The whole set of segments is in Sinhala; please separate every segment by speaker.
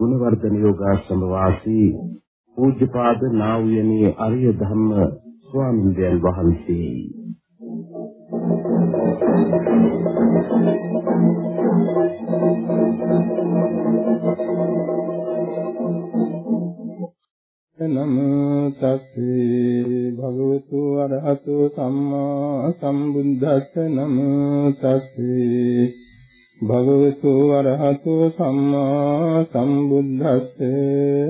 Speaker 1: ගුණවර්ධන යෝගාශ්‍රම වාසී පූජ්‍යපාද නා වූ යනී අරිය ධම්ම ස්වාමීන් වහන්සේ.
Speaker 2: නමෝ තස්සේ භගවතු අරහතු සම්මා සම්බුද්දස්ස නමෝ තස්සේ භගවතු අරහතු සම්මා සම්බුද්දස්ස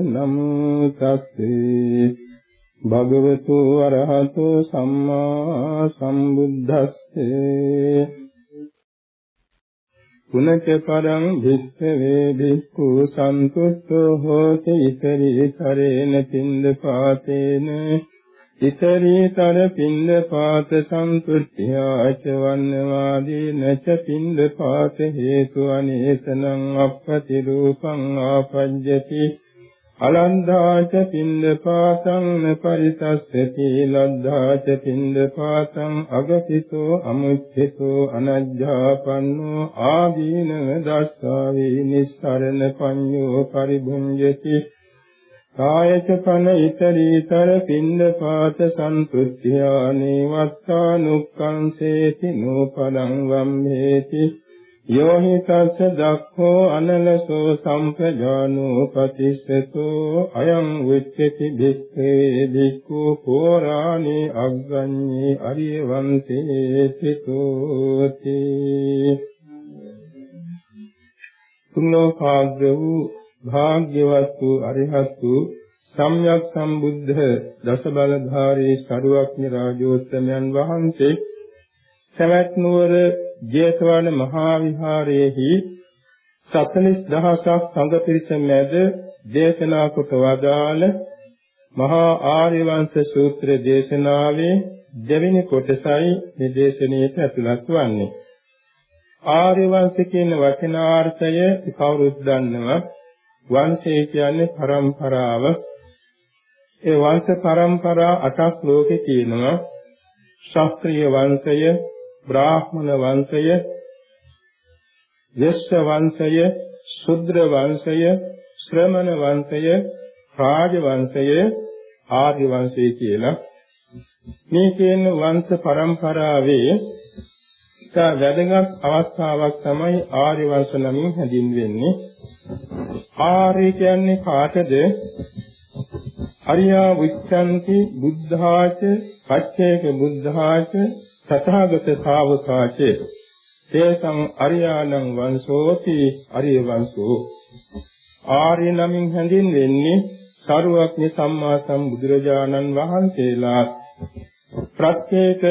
Speaker 2: නමෝ තස්සේ. භගවතු අරහතු සම්මා සම්බුද්දස්සේ. පුනච පරං භික්ඛවේ භික්ඛු සන්තුට්ඨෝ හෝති ඉතරීතරේන පින්ද පාතේන ඉතරීතර පින්ද පාත සන්තුට්ඨ්‍යාච වන්නවාදී නච පින්ද පාත හේතු අනේසනං අප්පති රූපං ආපජ්ජති. අලන්දාච පින්දපාතං පරිතස්සති ලද්දාච පින්දපාතං අගතිතෝ අමුච්චිතෝ අනජ්ජාපන්නෝ ආදීනව දස්සාවේ නිස්සරණ පඤ්ඤෝ පරිභුඤ්ජති කායච කන ඉතරීතර පින්දපාත සන්තුත්ත්‍යානේ වත්තානුක්ඛංසේති නෝපලං වම්මේති යෝහි තස්ස දක්ඛෝ අනලසෝ සම්පජානෝ පතිස්සතෝ අයං විච්ඡති භික්ඛේ භික්ඛු පෝරාණේ අග්ගඤ්ඤේ අරිය වංශේ පිතෝති තුන්ලෝකාග්‍ර වූ භාග්‍යවත් වූ අරිහත් වූ සම්්‍යක් සම්බුද්ධ දස බලධාරී සරුවක්නි රාජෝත්තමයන් වහන්සේ සවැත් නුවර ජේතවන මහා විහාරයේහි 40000ක් සංඝ පිරිස මැද දේශනා කොට වදාළ මහා ආර්ය වංශ සූත්‍ර දේශනාවේ දෙවෙනි කොටසයි මේ දේශනාවට ඇතුළත් වන්නේ. ආර්ය වංශ කියන වචනාර්ථය කවුරුත් දන්නවා. වංශය කියන්නේ පරම්පරාව. ඒ වංශ පරම්පරා අටක් ලෝකේ තියෙනවා. ශාස්ත්‍රීය වංශය, බ්‍රාහ්මණ වංශය, යස්ස වංශය, ශුද්‍ර වංශය, ශ්‍රමණ වංශය, රාජ වංශය, ආර්ය වංශය කියලා මේ කියන වංශ පරම්පරාවේ ඉතා වැදගත් අවස්ථාවක් තමයි ආර්ය වංශ නමින් හැඳින්වෙන්නේ. ආර්ය කියන්නේ කාටද? අරියා විච්ඡන්ති බුද්ධාච පච්චේක බුද්ධාච තථාගත ශාවකාචේ. තේසං අරියාණං වංශෝති අරිය වංශෝ ආර්ය නමින් හැඳින්වෙන්නේ සරුවක්නි සම්මා සම්බුදුරජාණන් වහන්සේලා. ප්‍රත්‍යේක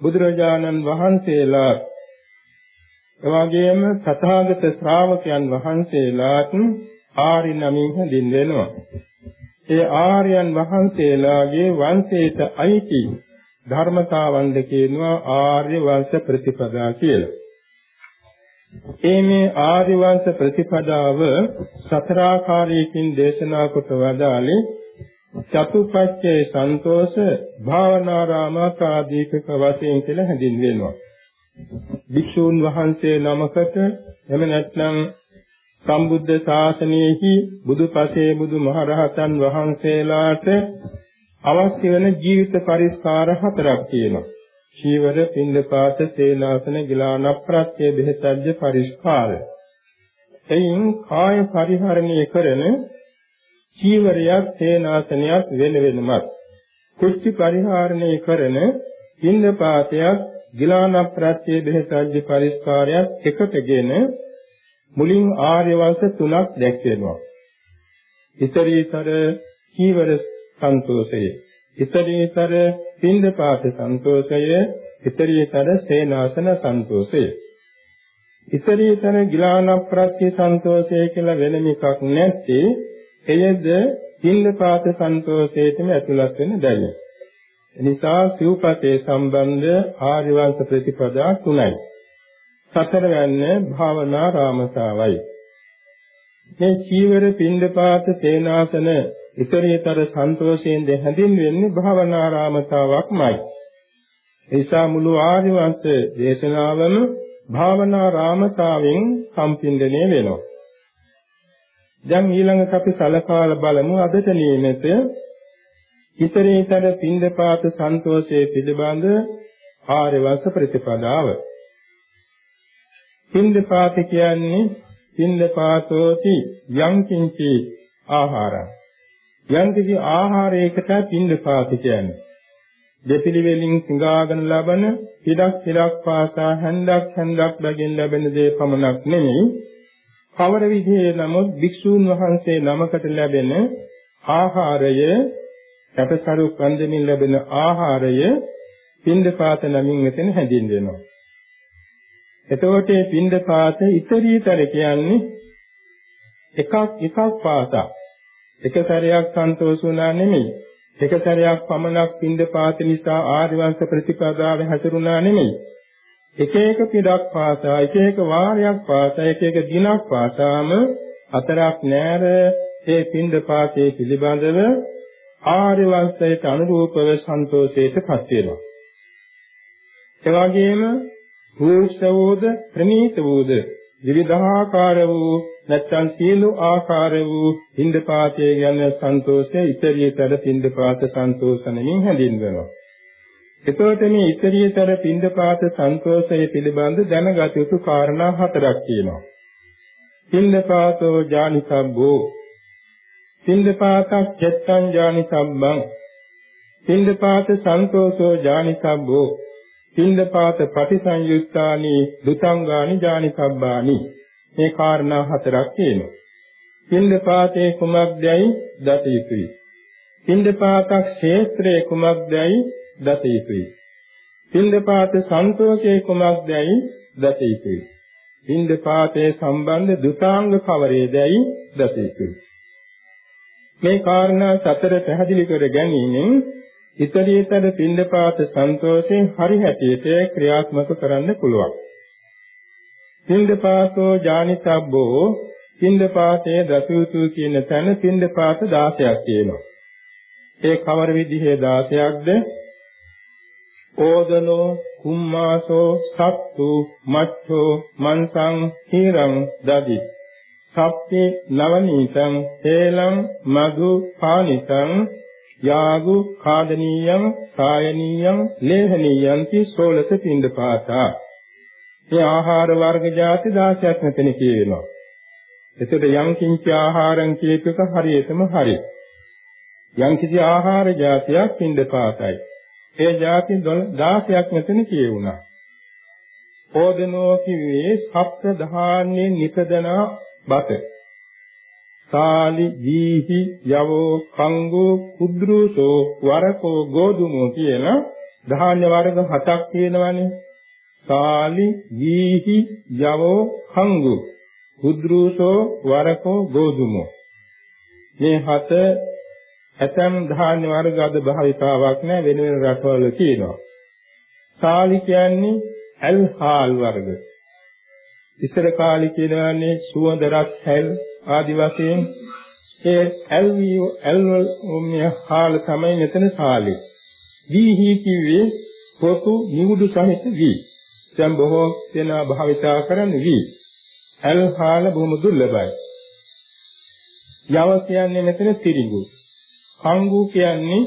Speaker 2: බුදුරජාණන් වහන්සේලා. එවාගෙම තථාගත ශ්‍රාවකයන් වහන්සේලාත් ආර්ය නමින් හැඳින්වෙනවා. ඒ ආර්යයන් වහන්සේලාගේ වංශයට අයිති ධර්මතාවන්ද කියනවා ආර්ය වංශ ප්‍රතිපදා කියලා. ඒ මේ ආර්ය වංශ ප්‍රතිපදාව සතර ආකාරයකින් දේශනා කොට වදාළේ චතුප්පච්චේ සන්තෝෂ භාවනාරාමකාදීකක වශයෙන් කියලා හැඳින්වෙනවා. භික්ෂූන් වහන්සේ නමකට එම නැත්නම් සම්බුද්ධ ශාසනයෙහි බුදුපසේ බුදුමහරහතන් වහන්සේලාට අවශ්‍ය වෙන ජීවිත පරිස්කාර හතරක් තියෙනවා. චීවර, පින්දපාත, සේනාසන, ගිලාන ප්‍රත්‍ය බෙහෙතජ්‍ය පරිස්කාර. එයින් කාය පරිහරණය කරන චීවරයක්, සේනාසනයක් වෙන වෙනමත්. කුච්චි පරිහරණය කරන පින්දපාතයක්, ගිලාන ප්‍රත්‍ය බෙහෙතජ්‍ය පරිස්කාරයක් එකටගෙන මුලින් ආර්ය වංශ තුනක් දැක්වෙනවා. ඊතරීතර චීවර සන්තෝෂය. ඉතරීතර පින්දපාත සන්තෝෂය, ඉතරීතර සේනාසන සන්තෝෂය. ඉතරීතර ගිලාන ප්‍රත්‍ය සන්තෝෂය කියලා වෙනම එකක් නැත්තේ එයද පින්නපාත සන්තෝෂයේටම ඇතුළත් වෙන දැයි. එනිසා සිව්පතේ සම්බන්ධ ආර්ය වංශ ප්‍රතිපදා තුනයි. සතරවැන්නේ භාවනා රාමතාවයි. මේ චීවර පින්දපාත සේනාසන ඉතරීතර සන්තෝෂයෙන් හැඳින්වෙන්නේ භාවනාරාමතාවක්මයි. ඒසා මුළු ආර්ය වංශ දේශනාවම භාවනාරාමතාවෙන් සම්පින්දණය වෙනවා. දැන් ඊළඟට අපි සලකාලා බලමු අදට නියමිත ඉතරීතර පින්දපාත සන්තෝෂයේ පිළිබඳ ආර්ය වංශ ප්‍රතිපදාව. පින්දපාත කියන්නේ පින්දපාතෝති යං කිංචි ආහාරං. යම් කිසි ආහාරයකට පින්දපාත කියන්නේ. දෙපිළිවෙලින් සිඟාගෙන ලබන පිටක් පිටක් පාසා හැන්දක් හැන්දක් බැගින් ලැබෙන දේ පමණක් නෙමෙයි. කවර විදිහේ නමුත් භික්ෂූන් වහන්සේ නමකට ලැබෙන ආහාරය කැපසරු කන්දමින් ලැබෙන ආහාරය පින්දපාත නමින් මෙතන හැඳින්වෙනවා. එතකොට මේ පින්දපාත ඉතරීතර කියන්නේ එකක් එකක් පාසා එක සැරයක් සන්තෝෂ වුණා නෙමෙයි. එක සැරයක් පමණක් පින්දපාත නිසා ආර්ය වංශ ප්‍රතිපදාවේ හැසිරුණා නෙමෙයි. එක එක පිටක් පාසා එක එක වාරයක් පාසා එක එක දිනක් පාසාම හතරක් නෑර ඒ පින්දපාතයේ පිළිබඳව ආර්ය වංශයට අනුරූපව සන්තෝෂයටපත් වෙනවා. ඒ වගේම රූක්ෂවෝද ප්‍රණීත වූද විවිධාකාර වූ නැත්නම් සියලු ආකාර වූ පින්දපාතයේ යන සන්තෝෂය ඉතරියතර පින්දපාත සන්තෝෂණමින් හැඳින්වෙනවා. එතකොට මේ ඉතරියතර පින්දපාත සන්තෝෂය පිළිබඳ දැනගත යුතු කාරණා හතරක් තියෙනවා. පින්දපාතෝ ජානිකබ්බෝ පින්දපාතක් චත්තං ජානිකබ්බං පින්දපාත සන්තෝෂෝ ජානිකබ්බෝ පින්දපාත පටිසංයුක්තානි දුතංගානි ජානිකබ්බානි මේ කාරණා හතරක් තියෙනවා. පින්දපාතේ කුමක්දයි දත යුතුයි. පින්දපාතක් ක්ෂේත්‍රයේ කුමක්දයි දත යුතුයි. පින්දපාත සන්තෝෂයේ කුමක්දයි දත යුතුයි. පින්දපාතේ සම්බන්ධ දුතාංග කවරේදයි දත යුතුයි. මේ කාරණා සතර පැහැදිලි කර ගැනීමෙන් ඉතරීතර පින්දපාත සන්තෝෂයෙන් හරි හැටියට ක්‍රියාත්මක කරන්න පුළුවන්. පින්දපාතෝ ජානිතබ්බෝ පින්දපාතයේ දසුතු කියන තැන පින්දපාත 16ක් තියෙනවා. ඒ කවර විදිහේ 16ක්ද? ඕදනෝ කුම්මාසෝ සත්තු මච්ඡෝ මන්සං හීරං දදි සප්පේ නවනීතං තේලං මధు පානිතං යාගු කාදනීයං සායනීයං ලේහනීයන්ති සෝලස පින්ඩපාතා මේ ආහාර වර්ග જાති 16ක් මෙතන කියවෙනවා එතකොට යම් කිංච ආහාරං කියපක හරියටම හරි. යම් කිසි ආහාර જાතියක් පින්ඩපාතයි ඒ જાති 16ක් මෙතන කියවුණා ඕදනෝ කිව්වේ සප්ත ධාන්‍යෙන් නිපදනා බත. සාලි දීහි යවෝ කංගෝ කුද්රුසෝ වරකෝ ගෝධුමෝ කියන ධාන්‍ය වර්ග හතක් තියෙනවානේ. සාලි දීහි යවෝ කංගෝ කුද්රුසෝ වරකෝ ගෝධුමෝ මේ හත ඇතම් ධාන්‍ය වර්ග අද භාවිතාවක් නැහැ වෙන වෙන රටවල තියෙනවා. සාලි කියන්නේ ඇල්හාල් වර්ග. ඉස්සර කාලේ කියනවානේ සුවඳ රස හැල් ආදි වශයෙන් ඒ ඇල්විය ඇල්වල් හාල තමයි මෙතන සාලේ. දීහි කිව්වේ පොතු නිවුඩු සහිත වී. දැන් බොහෝ දෙනා භාවිතා කරන්නේ වී. ඇල් හාල බොහොම දුර්ලභයි. යව කියන්නේ මෙතන තිරිඟු. කංගු කියන්නේ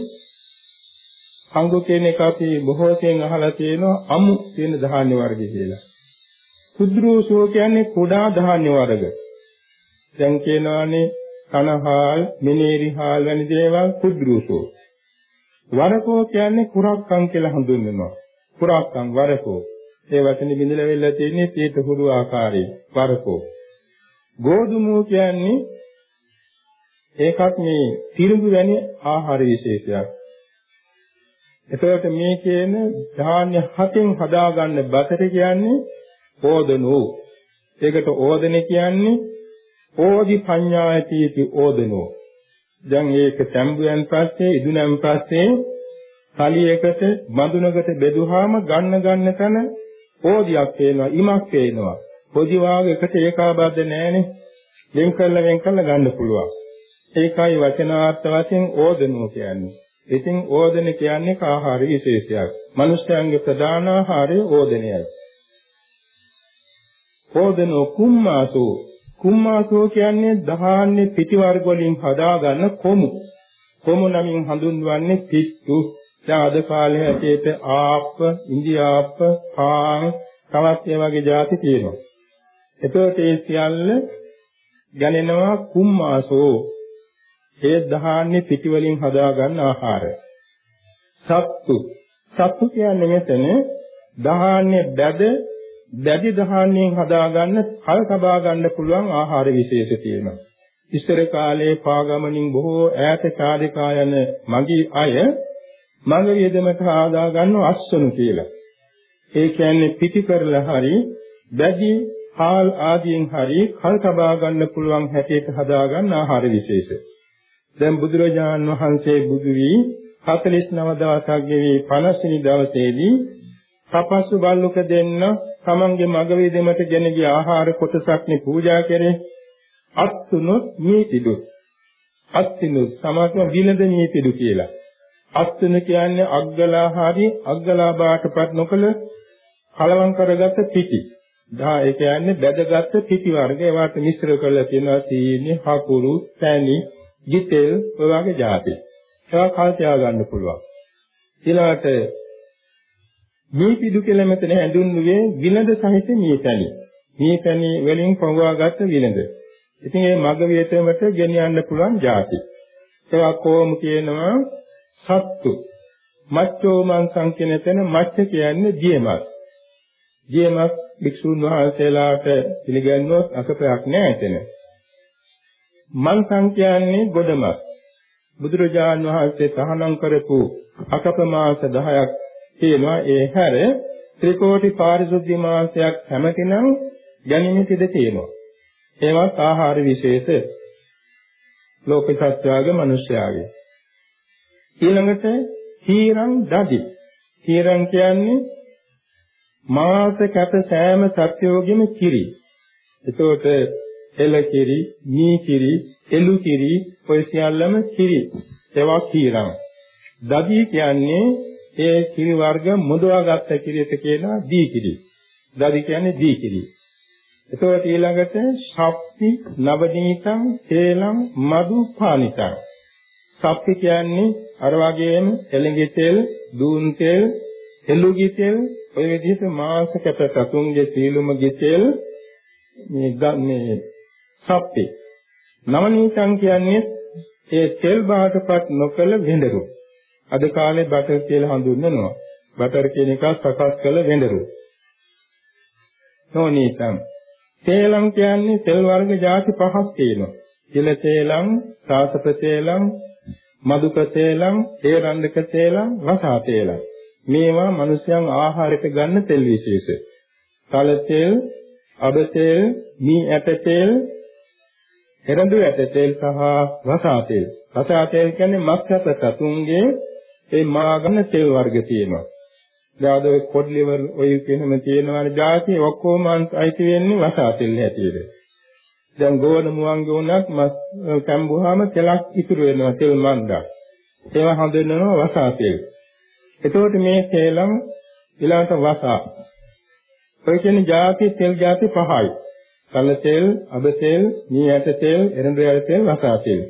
Speaker 2: කංගු කියන එක අපි බොහෝ සෙයින් අහලා තියෙනවා අමු කියන ධාන්‍ය වර්ගය කියලා. කුද්‍රෝසෝ කියන්නේ කුඩා ධාන්‍ය වර්ග. දැන් කියනවානේ කනහාල්, මිනේරිහාල් වැනි දේවල් කුද්‍රෝසෝ. වරකෝ කියන්නේ කුරක්කම් කියලා හඳුන්වනවා. කුරක්කම් වරකෝ. ඒ වචනේ බිඳලා වෙලා තියෙන්නේ තීත හුරු ආකාරයේ වරකෝ. ගෝධුමෝ කියන්නේ ඒකත් මේ තිරිඟු වැනි ආහාර විශේෂයක්. එතකොට මේ කියන ධාන්‍ය හතෙන් හදාගන්න බතට කියන්නේ ඕදනෝ ඒකට ඕදනේ කියන්නේ ඕදි පඤ්ඤායතිති ඕදනෝ. දැන් ඒක තැඹුවෙන් පස්සේ ඉදුණන් පස්සේ තලියකට බඳුනකට බෙදුවාම ගන්න ගන්න තැන ඕදියක් පේනවා ඉමක් පේනවා. පොඩි වාගයකට ඒකාබද්ධ නැහැනේ. වෙන් කරලා වෙන් කරලා ගන්න පුළුවන්. ඒකයි වචනාර්ථ වශයෙන් ඕදනෝ කියන්නේ. ඉතින් ඕදන කියන්නේ ආහාර විශේෂයක්. මිනිස්යාගේ ප්‍රධාන ආහාරය ඕදනයයි. ඕදනෝ කුම්මාසෝ කුම්මාසෝ කියන්නේ ධාන්‍ය පිටි වර්ග වලින් හදාගන්න කොමු. කොමු නමින් හඳුන්වන්නේ පිට්ටු. දැන් අද කාලේ හැටියට ආප්ප, ඉන්දියාප්ප, පාන්, තවත් ඒ වගේ ಜಾති තියෙනවා. එතකොට ඒ සියල්ල ගණනවා කුම්මාසෝ ඒ ධාන්‍ය පිටි වලින් හදාගන්න ආහාර. සත්තු සත්තු කියන්නේ මෙතන ධාන්‍ය බැද දැඩි ධාන්‍යයෙන් හදාගන්න කල් තබා ගන්න පුළුවන් ආහාර විශේෂ තියෙනවා. ඉස්සර කාලේ පාගමනින් බොහෝ ඈත සාධිකා යන මගී අය මඟ යෙදමට ආදා ගන්න අස්වනු කියලා. ඒ කියන්නේ පිටි කරලා හරි දැඩි හාල් ආදියෙන් හරි කල් තබා ගන්න පුළුවන් හැටියට හදාගන්න ආහාර විශේෂ. දැන් බුදුරජාන් වහන්සේ බුදු වී 49 දවසක් ගෙවි 50 වෙනි දවසේදී තපස්සු බල්ලුක දෙන්න තමන්ගේ මග වේදෙමට ගෙන ගිය ආහාර කොටසක්නේ පූජා කරේ. අත්සුනු නීතිදු අත්සිනු සමාතම විනද නීතිදු කියලා. අත්සුන කියන්නේ අග්ගලා හරි අග්ගලා බාටපත් නොකල කලවම් කරගත්ත පිටි. දා ඒ කියන්නේ බැදගත් පිටි වර්ග. ඒවට මිශ්‍ර කරලා තියෙනවා සීනි හකුරු පැණි ගිතෙල් ඔය වගේ જાති. ඒවා කල් තියා ගන්න පුළුවන්. ඊළඟට මීපිඩු කියලා මෙතන හැඳුන්වුවේ විලඳ සහිත මීපැණි. මීපැණි වලින් පොඟවාගත්ත විලඳ. ඉතින් මේ මග වියතමට ගෙනියන්න පුළුවන් જાති. ඒවා කොහොම කියනවා සත්තු. මච්චෝ මංසං කියන තැන මච්ච කියන්නේ දියමස්. දියමස් භික්ෂුන් වහන්සේලාට පිළිගන්නොත් අකපයක් නැහැ එතන. මංසං කියන්නේ ගොඩමස්. බුදුරජාන් වහන්සේ තහනම් කරපු අකපමාස 10ක් තියෙනවා. ඒ හැර ත්‍රිකෝටි පාරිශුද්ධ මාසයක් හැමතිනම් ගැනීමට ඉඩ තියෙනවා. ඒවත් ආහාර විශේෂ ලෝක සත්‍යාගේ මිනිස්යාගේ. ඊළඟට හීරං දදි. හීරං කියන්නේ මාස කැප සෑම සත්‍යෝගෙම කිරි. එතකොට එල කිරි, මී කිරි, එළු කිරි, ඔය සියල්ලම කිරි. ඒවා කීරම්. දදී කියන්නේ ඒ කිරි වර්ග මුදවාගත්ත කිරියට කියනවා දී කිරි. දදී කියන්නේ දී කිරි. එතකොට ඊළඟට ශක්ති, නවදීතං, තේලං, මදු, පානිතං. ශක්ති කියන්නේ අර වගේම එළඟි තෙල්, දූන් තෙල්, එළුගි තෙල්, ඔය විදිහට මාස කැප සතුන්ගේ සීලුම ගිතෙල් මේ මේ සප්පේ. නවනීතං කියන්නේ ඒ තෙල් බාටපත් නොකල වෙඬරු. අද කාලේ බටර් කියලා හඳුන්වනවා. බටර් කියන එක සකස් කළ වෙඬරු. නෝනීතං. තේලං කියන්නේ තෙල් වර්ග ಜಾති පහක් තියෙනවා. තිල තේලං, සාසප තේලං, මදුක තේලං, හේරණ්ඩක තේලං, රසා තේලං. මේවා මිනිසයන් ආහාරයට ගන්න තෙල් විශේෂ. තල තෙල්, අබ තෙල්, මී ඇට තෙල්, එරඳු ඇට තෙල් සහ රසා තෙල්. රසා තෙල් කියන්නේ මස්කත සතුන්ගේ ඒ මාගන තෙල් වර්ග තියෙනවා. ඊට ඔය කොඩ් liver ඔය කියනම තියෙනවානේ જાති ඔක්කොම අයිති වෙන්නේ වසා තෙල් හැටියට. දැන් ගෝවන මුවන්ගේ උණක් මස් කැම්බුවාම තෙලක් ඉතුරු වෙනවා තෙල් මන්දක්. ඒවා හඳුන්වනවා වසා තෙල්. එතකොට මේ තෙලම් ඊළඟට වසා. ඔය කියන්නේ જાති තෙල් જાති පහයි. කල තෙල්, අබ තෙල්, මී ඇට තෙල්, එරඬු ඇට තෙල්, වසා තෙල්.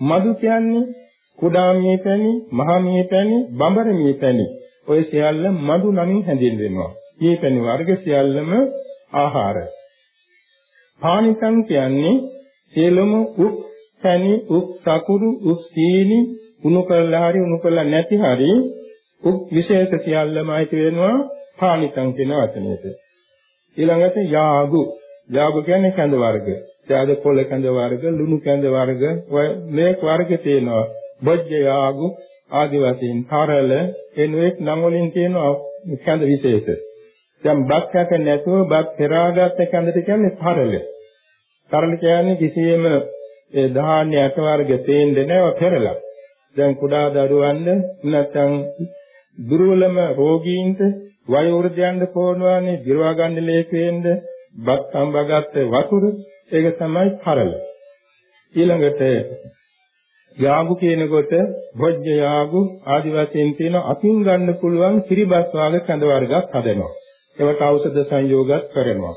Speaker 2: මදු කියන්නේ කුඩා මී පැණි, මහා මී පැණි, බඹර මී පැණි. ඔය සියල්ල මදු නමින් හැඳින්වෙනවා. මේ පැණි වර්ග සියල්ලම ආහාර. පානිකම් කියන්නේ සියලුම උක් පැණි, උක් සකුරු, උක් සීනි, උණු කරලා හරි උණු කරලා නැති හරි උක් විශේෂ සියල්ලම අයිති වෙනවා පානිකම් කියන වචනයට. ඊළඟට යාගු යාග කියන්නේ කඳ වර්ග. යාද පොළ කඳ වර්ග, ලුණු කඳ වර්ග, ඔය මේක වර්ග තියෙනවා. බොජ්ජ යාගු ආදි වශයෙන් තරල එනුෙක් නම් වලින් තියෙනවා කඳ විශේෂ. දැන් බත් කැක නැතුව බත් පෙරාගත්ත කැඳට කියන්නේ පරල. පරල කියන්නේ කිසියම් ඒ ධාන්‍ය අට වර්ග තේන්නේ නැව පෙරලා. දැන් කුඩා දරුවන්ද නැත්නම් දුර්වලම රෝගීන්ට වයෝවෘද්ධයන්ට පොරනවානේ දිරවා ගන්න ලේසියෙන්ද බත් සම්බගත් වතුර ඒක තමයි පරල. ඊළඟට යාගු කියනකොට භොජ්ජ යාගු ආදි වශයෙන් තියෙන අතින් ගන්න පුළුවන් කිරිබස් වාගේ කඳ වර්ගයක් හදනවා. ඒවට ඖෂධ සංයෝගات කරනවා.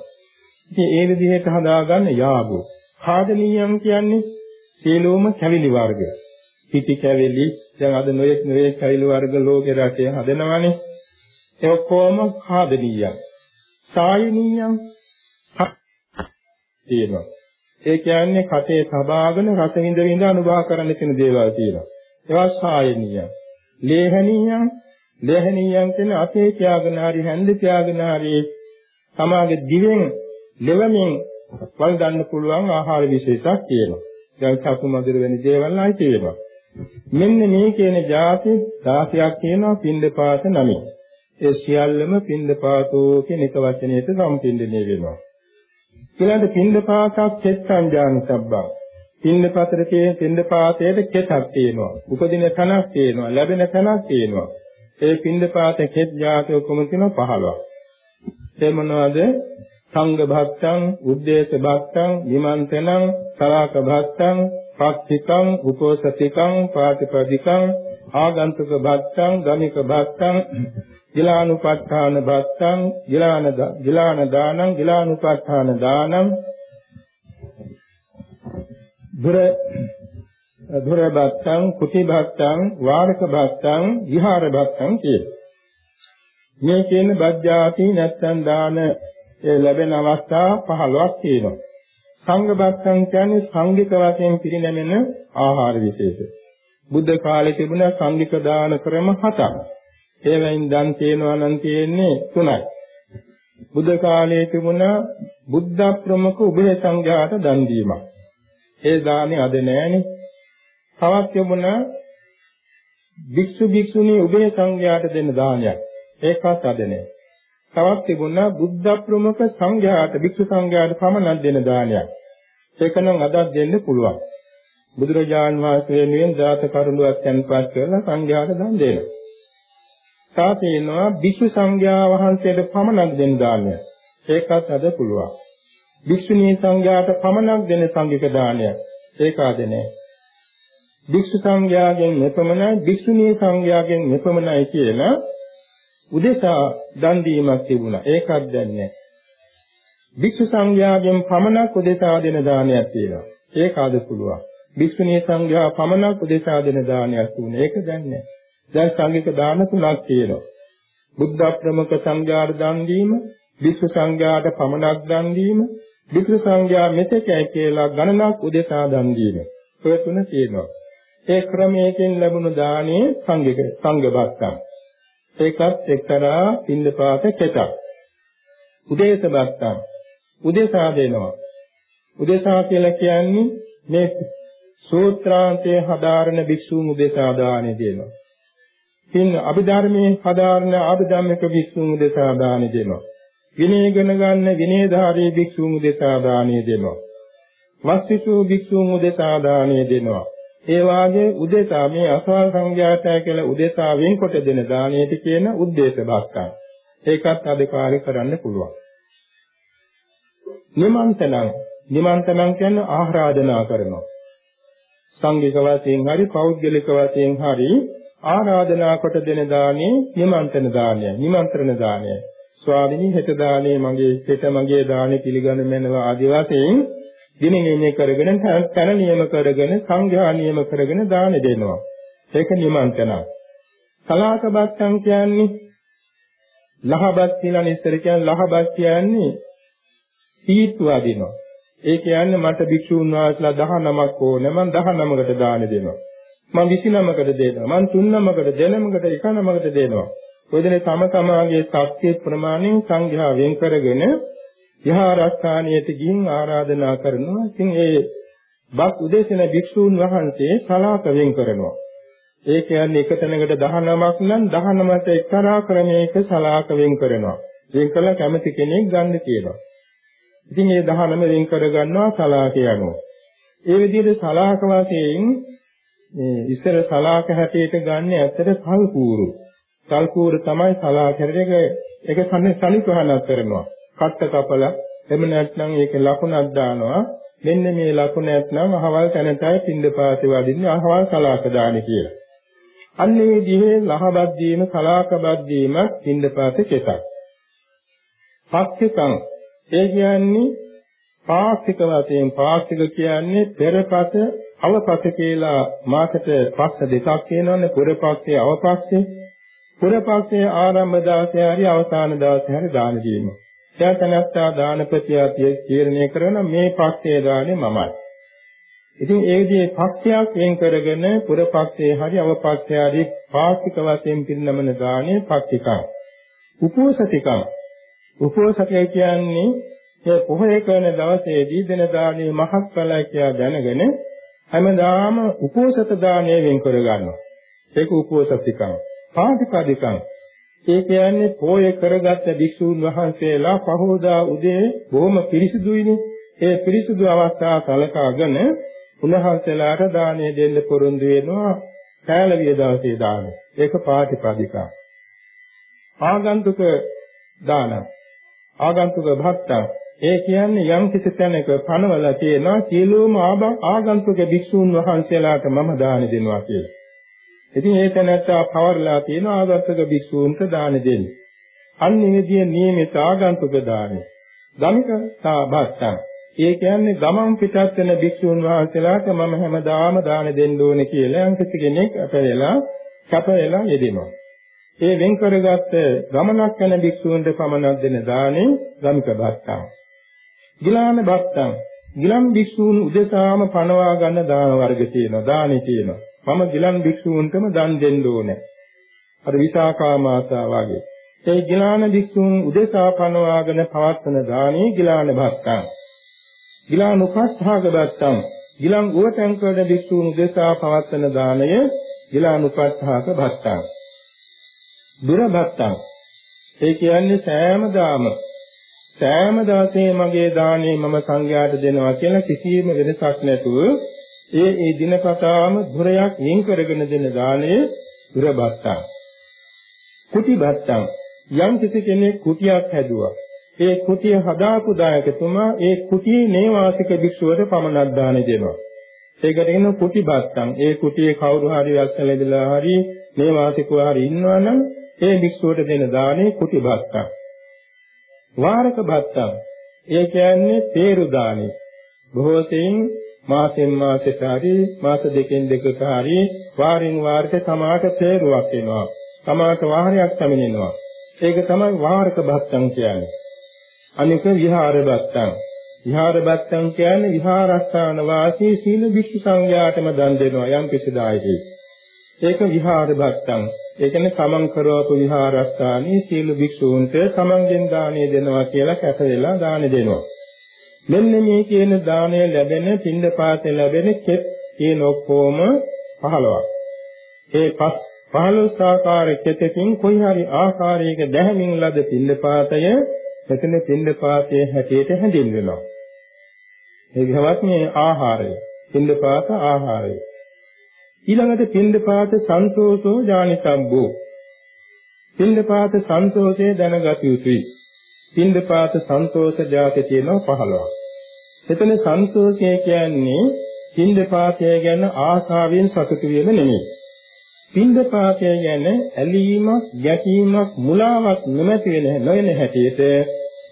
Speaker 2: ඉතින් ඒ විදිහට හදාගන්න යාගු. කාදනීයම් කියන්නේ සීලෝම කැවිලි වර්ග. පිටි කැවිලි දැන් අද නොයෙක් නොයෙක් කැවිලි වර්ග ලෝකේ රටේ හදනවානේ. ඒ ඔක්කොම කාදනීයම්. සායනීයම් තියෙනවා. ඒ කියන්නේ කටේ සබාගෙන රස විඳ විඳ අනුභව කරන්න තියෙන දේවල් තියෙනවා. ඒවා සායනීය. ලේහනීය ලේහනීයන් කියන්නේ අතේ තියාගෙන හරි හැන්ද තියාගෙන හරි තමාගේ දිවෙන් ලෙවමින් වල් ගන්න පුළුවන් ආහාර විශේෂයක් තියෙනවා. දැන් චතු මధుර වෙන දේවල් ආයි තියෙනවා. මෙන්න මේ කියන જાති 16ක් තියෙනවා පින්දපාත නමින්. ඒ සියල්ලම පින්දපාතෝ කියන එක වචනයට සම්පින්දණය වෙනවා. ඊළඟ පින්දපාතක් චෙත්තං ඥානසබ්බං. පින්දපතරේ පින්දපාතයේ කෙතක් තියෙනවා. උපදින තනක් තියෙනවා. ලැබෙන තනක් තියෙනවා. ඒ පින්දපාත කෙත් ඥාතෝ කොම තියෙනවා 15ක්. ඒ මොනවද? සංඝ භක්තං, උද්දේශ භක්තං, විමන්තනං, සලාක භක්තං, පක්ඛිකං, උපෝසතිකං, පාටිපදිකං, ආගන්තුක භක්තං, ගමික භක්තං ගිලානුපත්ථාන භක්තං ගිලාන ගිලාන දානං ගිලානුපත්ථාන දානං දුර දුර භක්තං කුටි භක්තං වාරක භක්තං විහාර භක්තං කිය. මේ කියන බද්ධාති නැත්තම් දාන ලැබෙන අවස්ථා 15ක් තියෙනවා. සංඝ භක්තං කියන්නේ සංඝික වශයෙන් පිරිනැමෙන ආහාර විශේෂ. බුද්ධ කාලේ තිබුණ සංඝික දාන ක්‍රම හතක්. ඒවෙන් දන් තියෙනවා නම් තියෙන්නේ තුනයි. බුද්ධ කාලයේ තිබුණා බුද්ධ ප්‍රමුඛ උභය සංඝයාට දන් දීමක්. ඒ දානේ අද නෑනේ. තවත් තිබුණා භික්ෂු භික්ෂුණී උභය සංඝයාට දෙන්න දානයක්. ඒකත් අද නෑ. තවත් තිබුණා බුද්ධ ප්‍රමුඛ සංඝයාට භික්ෂු සංඝයාට පමණක් දෙන දානයක්. ඒක නම් අදත් දෙන්න පුළුවන්. බුදුරජාන් වහන්සේ වෙනුවෙන් දාත කරුණාවක් තැන්පත් කරලා සංඝයාට දන් දෙනවා. තා තියෙනවා භික්ෂු සංඝයා වහන්සේට පමණක් දෙන දානය. ඒකත් අද පුළුවන්. භික්ෂුණී සංඝයාට පමණක් දෙන සංඝික දානය. ඒක අද නෑ. භික්ෂු සංඝයාගෙන් මෙපමණයි භික්ෂුණී සංඝයාගෙන් මෙපමණයි කියලා උදෙසා දන් දීමක් තිබුණා. ඒකත් දැන් නෑ. භික්ෂු සංඝයාගෙන් පමණක් උදෙසා දෙන දානයක් තියෙනවා. ඒක අද පුළුවන්. භික්ෂුණී සංඝයා පමණක් උදෙසා දෙන දානයක් තුනේ. ඒක දැන් නෑ. දැන් සංඝික දාන තුනක් තියෙනවා. බුද්ධ ප්‍රමුඛ සංඝයාට දන් දීම, විශ්ව සංඝයාට පමණක් දන් දීම, විශ්ව සංඝයා මෙතෙකයි කියලා ගණනක් උදෙසා දන් දීම. ඔය තුන තියෙනවා. ඒ ක්‍රමයෙන් ලැබුණු දානේ සංඝික සංඝ භක්තං. ඒකත් එක්තරා පින්දපාත කෙතක්. උදේශ භක්තං. උදේසා දෙනවා. උදේසා කියලා කියන්නේ මේ සූත්‍රාන්තයේ හදාරන භික්ෂුන් උදෙසා දානෙ දෙනවා. තින් අභිධර්මයේ හදාරන ආභිධම්මික භික්ෂුන් උදෙසා දානෙ දෙනවා. විනය ඉගෙන ගන්න විනයධාරී භික්ෂුන් උදෙසා දානෙ දෙනවා. වස්සිතු භික්ෂුන් උදෙසා දානෙ දෙනවා. ඒ වාගේ උදෙසා මේ අසවල් සංඝයාතය කියලා උදෙසා වෙන්කොට දෙන දාණයට කියන උද්දේශ භක්තන්. ඒකත් අද කාලේ කරන්න පුළුවන්. නිමන්තනම් නිමන්තනම් කියන්නේ ආහාරාධනා කරනවා. සංඝික වශයෙන් හරි පෞද්ගලික වශයෙන් හරි ආරාධනා කොට දෙන දානේ නිමන්ත්‍රණ දානය නිමන්ත්‍රණ දානය ස්වාමීනි හෙට දානේ මගේ හෙට මගේ දානේ පිළිගන්න මැනව ආදි වශයෙන් දිනෙන්නේ කරගෙන තන නියම කරගෙන සංඝයා නියම කරගෙන දාන දෙනවා. ඒක නිමන්ත්‍රණ සලාකබත්තන් කියන්නේ ලහබත් කියලා ඉස්සර කියන්නේ. ලහබත් කියන්නේ සීතු අදිනවා ඒ කියන්නේ මට භික්ෂුන් වහන්සේලා 19ක් ඕනේ මම 19කට දාන දෙනවා. මම 29කට දෙනවා. මම 3නමකට දෙනමකට එකනමකට දෙනවා. ඔය දෙනේ තම තමාගේ ශක්තිය ප්‍රමාණයෙන් සංඝයා වෙන් කරගෙන විහාරස්ථානයට ගිහින් ආරාධනා කරනවා. ඉතින් ඒ බක් උදේසන භික්ෂූන් වහන්සේ සලාක වෙන් කරනවා. ඒ කියන්නේ එක තැනකට 19ක් නම් 19ට එක්තරා ක්‍රමයක සලාක වෙන් කරනවා. වෙන් කළ කැමති කෙනෙක් ගන්න කියලා. ඉතින් මේ 19 වෙන් කර ගන්නවා සලාක යනවා. ඒ විදිහට සලාක වශයෙන් මේ ඉස්සර සලාක හැටියට ගන්න ඇත්තට කල්පූරු. කල්පූරු තමයි සලාක හැටියට ඒක සනිපහනක් කරනවා. කට්ට කපලා එමු නැත්නම් ඒකේ ලකුණක් දානවා. මෙන්න මේ ලකුණ නැත්නම් අහවල් තැනටයි පින්දපාතේ වදින්නේ අහවල් සලාක දාන්නේ කියලා. අන්න මේ විදිහේ ලහබත් දීම සලාකබත් දීම පින්දපාතේ කෙතක්. පක්ෂිකං ඒ කියන්නේ පාක්ෂික වශයෙන් පාක්ෂික කියන්නේ පෙරපස අවපස කියලා මාසෙට පස්ස දෙකක් කියනවනේ පුරපස්සේ අවපස්සේ පුරපස්සේ ආරම්භ දාසය හරි අවසාන දාසය හරි දාන දීම. ත්‍යාතනත්තා දානපතිය තීරණය කරන මේ පක්ෂයේ දානේ මමයි. ඉතින් ඒ විදිහේ පක්ෂයක් වෙන් කරගෙන පුරපක්ෂයේ හරි අවපක්ෂයේ හරි පාක්ෂික වශයෙන් පිරිනමන දානේ පක්ෂිකං. උපෝසතිකං. උපෝසතය කියන්නේ ඒ පොහේ කරන දවසේදී දෙන දානේ මහත් කලයි කියලා දැනගෙන හැමදාම උපෝසත දානය වෙන් කර ගන්නවා. ඒක උපෝසතිකං. පාටිපදිකං ඒ කියන්නේ පෝය කරගත්ත භික්ෂූන් වහන්සේලා පහෝදා උදේ බොහොම පිරිසිදුයිනේ. ඒ පිරිසිදු අවස්ථාව සලකාගෙන උන්වහන්සේලාට දානය දෙන්න පොරොන්දු වෙනවා පෑලවිය දවසේ දාන. ඒක පාටිපදිකා. ආගන්තුක දාන. ආගන්තුක භක්තා ඒ කියන්නේ යම් කිසි තැනක පනවලා තියෙනවා සියලුම ආගන්තුක භික්ෂූන් වහන්සේලාට මම දාන දෙනවා කියලා. ඉතින් ඒ තැනත්තා පවර්ලා තියෙන ආගන්තුක භික්ෂූන්ට දාන දෙන්නේ. අන්නිවිදිය නියමිත ආගන්තුක දානය. ගමික සාභත්තං. ඒ කියන්නේ ගමන් පිටත් වෙන භික්ෂූන් වහන්සේලාට මම හැමදාම දාන දෙන්න ඕනේ කියලා යම් කිසි කෙනෙක් අපේලා කැපෙලා යෙදෙනවා. ඒ වෙන් කරගත් ගමනක් යන භික්ෂූන්ට පමණක් දෙන දානේ ගමික භත්තං. ගිලාන භත්තං. ගිලන් භික්ෂූන් උදෙසාම පනවා ගන්න දාන වර්ග තියෙනවා. දානේ තියෙනවා. මම ගිලන් භික්ෂූන්ටම දන් දෙන්න ඕනේ. අර විසාකා මාතා වගේ. ඒ ගිලාන භික්ෂූන් උදෙසා පනවාගෙන පවත්වන දානේ ගිලාන භත්තං. ගිලාන උපස්ථාග භත්තං. ගිලන් උවතං කරන භික්ෂූන් උදෙසා පවත්වන දාණය ගිලාන උපස්ථාග භත්තං. දුර භත්තං. ඒ කියන්නේ සෑමදාම සෑම දාසේ මගේ දානේ මම සංඝයාට දෙනවා කියලා කිසිම වෙනසක් නැතුව ඒ ඒ දිනපතාම ධුරයක් වෙන් කරගෙන දෙන දාණය දුරබත්තං. කුටිබත්තං යම් කිසි කෙනෙක් කුටියක් හැදුවා. ඒ කුටිය හදාපු දායකතුමා ඒ කුටියේ නේවාසික භික්ෂුවට පමණක් දාන දෙනවා. ඒකට කියන කුටිබත්තං. ඒ කුටියේ කවුරු හරි වැස්සලෙදලා හරි නේවාසිකව හරි ඉන්නවනම් ඒ භික්ෂුවට දෙන දානේ කුටිබත්තං. වාරක බත්තං. ඒ කියන්නේ තේරු දානේ. බොහෝ සෙයින් මාසෙන් මාසෙට හරි මාස දෙකෙන් දෙකක හරි වාරින් වාරට සමාට තේරුවක් එනවා. සමාට වාරයක් පැමිණෙනවා. ඒක තමයි වාරක බත්තං කියන්නේ. අනික විහාර බත්තං. විහාර බත්තං කියන්නේ විහාරස්ථාන වාසී සීල වික්ෂු සංඝයාටම දන් දෙනවා යම් කිසි දායකයෙක්. ඒක විහාර බත්තං. ඒ කියන්නේ තමන් කරවපු විහාරස්ථානයේ සීල වික්ෂූන්ට තමන්ගෙන් දාණය දෙනවා කියලා කැස වෙලා දාණය දෙනවා. මෙන්න මේ කියන දාණය ලැබෙන පින්දපාතේ ලැබෙන කෙත් කියන ඔක්කොම 15ක්. ඒ පස් 15 ආකාර කෙතකින් කොයි හරි ආකාරයක දැහැමින් ලද පින්දපාතය මෙතන පින්දපාතයේ හැටියට හැඳින්වෙනවා. ඒ විහවත් මේ ආහාරය පින්දපාත ආහාරය. ඊළඟට පින්දපාත සන්තෝෂෝ ඥානිතබ්බෝ. පින්දපාත සන්තෝෂය දැනගත යුතුයි. පින්දපාත සන්තෝෂ જાති තියෙනවා 15ක්. එතන සන්තෝෂය කියන්නේ පින්දපාතය ගැන ආශාවෙන් සතුටු වීම නෙමෙයි. පින්දපාතය ගැන ඇලීමක්, ගැටීමක්, මුලාවක් නොමැති වෙන නොවන හැටියට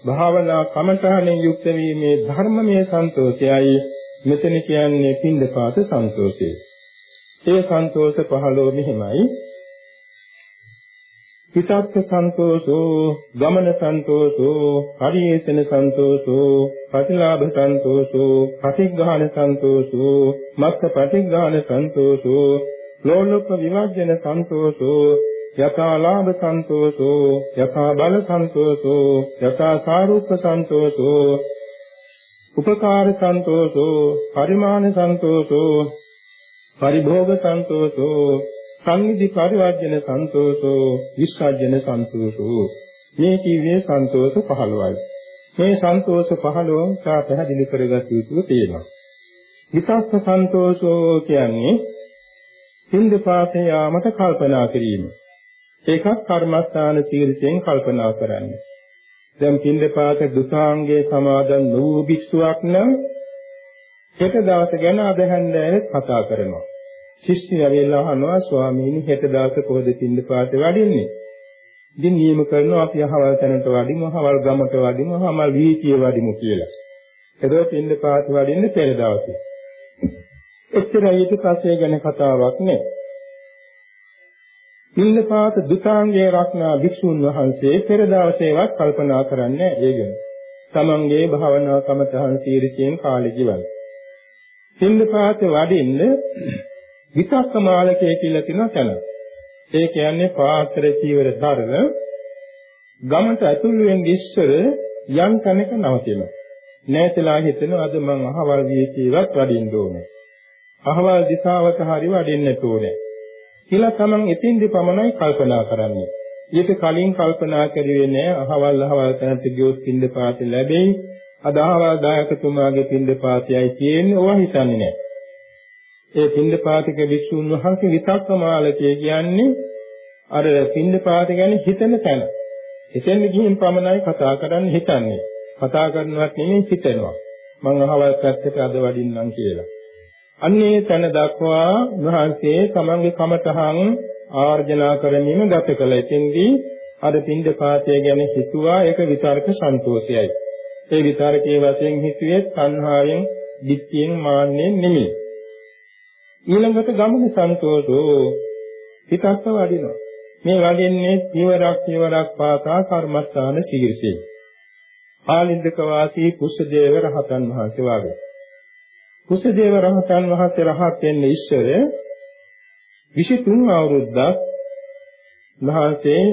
Speaker 2: භාවනා කමඨහණෙන් යුක්ත වීමේ ධර්මමය සන්තෝෂයයි මෙතන කියන්නේ පින්දපාත සන්තෝෂය. ඒ සන්තෝෂ 15 මෙහිමයි. හිතත්ක සන්තෝෂෝ ගමන සන්තෝෂෝ පරියේෂණ සන්තෝෂෝ ප්‍රතිලාභ සන්තෝෂෝ ප්‍රතිග්‍රහණ සන්තෝෂෝ මක්ක ප්‍රතිග්‍රහණ සන්තෝෂෝ ලෝලෝක විවර්ජන සන්තෝෂෝ යථා ලාභ සන්තෝෂෝ යථා බල සන්තෝෂෝ යථා සාරූප සන්තෝෂෝ උපකාර සන්තෝෂෝ පරිමාණ සන්තෝෂෝ පරිභෝග සන්තෝෂෝ සංවිධි පරිවර්ජන සන්තෝෂෝ විස්සජන සන්තෝෂෝ මේ කිව්වේ සන්තෝෂ 15යි. මේ සන්තෝෂ 15 තා පැහැදිලි කරගත යුතු තියෙනවා. විතක්ක සන්තෝෂෝ කියන්නේ හින්දපාතේ යාමට කල්පනා කිරීම. ඒකත් කර්මස්ථාන සීලයෙන් කල්පනා කරන්නේ. දැන් පින්දපාත දුසාංගයේ සමාදන් වූ භික්ෂුවක් නම් හෙට දවස ගැන අද හැන්දෑවේ කතා කරනවා. ශිෂ්‍යය වෙලා අහනවා ස්වාමීනි හෙට දවස කොහෙද පින්දපාත වඩින්නේ? ඉතින් නියම කරනවා අපි අහවල් තැනට වඩිමු, අහවල් ගමට වඩිමු, අහවල් වීතිය වඩිමු කියලා. එතකොට පින්දපාත වඩින්නේ පෙර දවසේ. එච්චරයි ඊට පස්සේ ගැන කතාවක් නෑ. පින්නපාත දුතාංගයේ රක්නා වික්ෂුන් වහන්සේ පෙර දවසේවත් කල්පනා කරන්නේ ඒ ගැන. තමන්ගේ භාවනා කමතහන් සීරිසියෙන් කාලෙ ජීවන. පින්නපාත වඩින්න විතක්ක මාලකයේ කියලා තියෙන තැන. ඒ කියන්නේ පාත්‍ර චීවර ධර්ම ගමට ඇතුළු වෙන්නේ ඉස්සර යම් තැනක නවතිනවා. නැතලා හිතෙනවා අද මං අහවල් වීතියවත් වඩින්න ඕනේ. අහවල් දිශාවට හරි වඩින්න ඕනේ. කියලා තමන් එතින්දි පමණයි කල්පනා කරන්නේ. ඊට කලින් කල්පනා කරුවේ නෑ අහවල් අහවල් තැනට ගියොත් පින්ඳ පාත ලැබෙයි. අද අහවල් දායකතුමාගේ පින්ඳ පාතයයි තියෙන්නේ ඕවා හිතන්නේ නෑ. ඒ පින්ඳ පාතික විසුණු වහන්සේ විතක්ක මාලකයේ කියන්නේ අර පින්ඳ පාත ගැන හිතන තැන. එතෙන් ගිහින් පමණයි කතා කරන්න හිතන්නේ. කතා කරනවත් නෙමෙයි හිතනවා. මං අහවල් පැත්තට අද වඩින්නම් කියලා. අන්නේ තැන දක්වා උන්වහන්සේ තමන්ගේ කමතහන් ආර්ජනා කරමින් ගත කළ එතෙන්දී අර පින්ද පාතය ගැන හිතුවා ඒක විතර්ක සන්තෝෂයයි. ඒ විතර්කයේ වශයෙන් හිතුවේ සංහාවෙන්, ditthියෙන්, මාන්නෙන් නෙමෙයි. ඊළඟට ගමන සන්තෝෂෝ හිතක්ක වඩිනවා. මේ වඩින්නේ පියවරක් පියවරක් පාසා කර්මස්ථාන ශීර්ෂේ. ආලින්දක වාසී කුස්සදේව රහතන් වහන්සේ වාගේ. කුසදේව රහතන් වහන්සේ රහත් වෙන්න ඉස්සර 23 අවුරුද්දක් මහසේ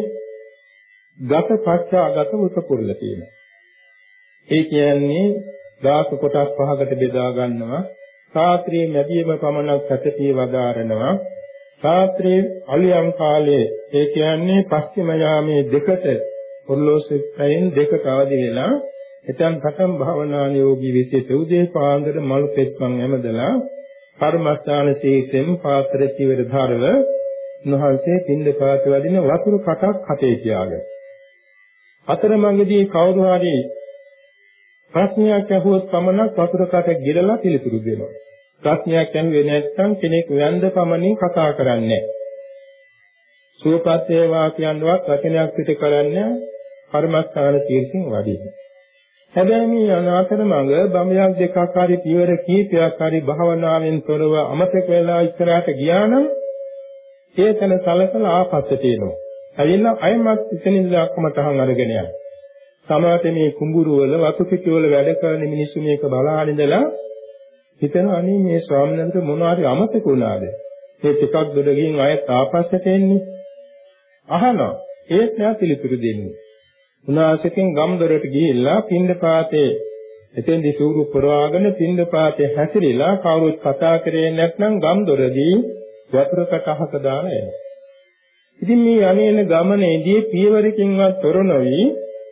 Speaker 2: ගත පච්චාගත උපපුරල තියෙනවා. ඒ කියන්නේ දාස කොටස් පහකට බෙදා ගන්නවා. රාත්‍රියේ මැදියම පමණක් සැතපී වදාරනවා. රාත්‍රියේ අලියම් කාලයේ ඒ කියන්නේ පස්චිම යාමේ දෙකට ඔර්ලෝසුක් පැයෙන් දෙකට අවදි වෙලා එතෙන් පටන් භාවනා යෝගී විසිත උදේ පාන්දර මල් පෙත්පන් ඇමදලා කර්මස්ථාන ශීසෙන් පාත්‍ර චිවර ධාරව උන්වහන්සේ පින්ද පාත වදින වතුරු කටක් හතේ තියාගෙන අතරමඟදී කවුරු හරි ප්‍රශ්නයක් අහුවොත් පමණක් වතුර කට ගිරලා පිළිතුරු දෙනවා. ප්‍රශ්නයක් අහුවේ නැත්නම් කෙනෙක් වැඳ පමණින් කතා කරන්නේ සුවපත් වේවා කියනවත් වචනයක් පිට කරන්නේ කර්මස්ථාන ශීර්ෂින් වදිනවා. හැබැයි මේ අනාතර මඟ බඹයක් දෙකක් හරි පියවර කීපයක් හරි භාවනාවෙන් තොරව අමතක වෙලා ඉස්සරහට ගියා නම් ඒතන සලකලා ආපස්සට එනවා. ඇවිල්ලා අයමත් ඉතින් ඉලක්කම තහන් අරගෙන යනවා. සමහරට මේ කුඹුරු වල වතු පිටි වල වැඩ කරන මිනිස්සු මේක බලාගෙන ඉඳලා හිතන අනේ මේ ස්වාමීන් වහන්සේ මොනවාරි අමතක වුණාද? මේ ටිකක් දුර ගින් ආයෙත් ආපස්සට එන්නේ. අහනවා. ඒත් නෑ පිළිතුරු දෙන්නේ. උනාසකෙන් ගම්දොරට ගිහිල්ලා පින්දපාතේ එතෙන්දි සූරු පුරවාගෙන පින්දපාතේ හැසිරීලා කවුරුත් කතා කරේ නැත්නම් ගම්දොරදී වතුරකට අහක දාන එනවා. ඉතින් මේ යන්නේන ගමනේදී පියවරකින්වත් තොර නොවි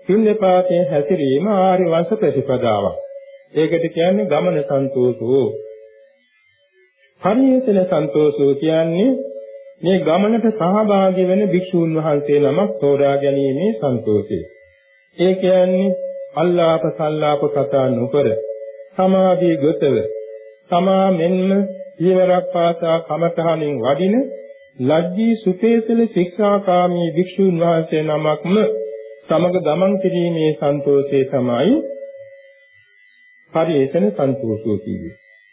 Speaker 2: පින්දපාතේ හැසිරීම ආර්ය වංශ ප්‍රතිපදාවක්. ඒකට කියන්නේ ගමන සන්තෝෂෝ. පරියසන සන්තෝෂෝ කියන්නේ මේ ගමනට සහභාගී වෙන භික්ෂූන් වහන්සේ නමක් තෝරා ගැනීමේ සන්තෝෂය. ඒ කියන්නේ අල්ලාප සල්ලාප කතා නොකර සමාධිය ගතව තමා මෙන්ම ඊවරක් පාසා කමතහනින් වඩින ලජ්ජී සුපේසල ශික්ෂාකාමී භික්ෂුන් වහන්සේ නමක්ම සමග ගමන් කිරීමේ සන්තෝෂය තමයි පරිේශන සන්තෝෂෝ කියන්නේ.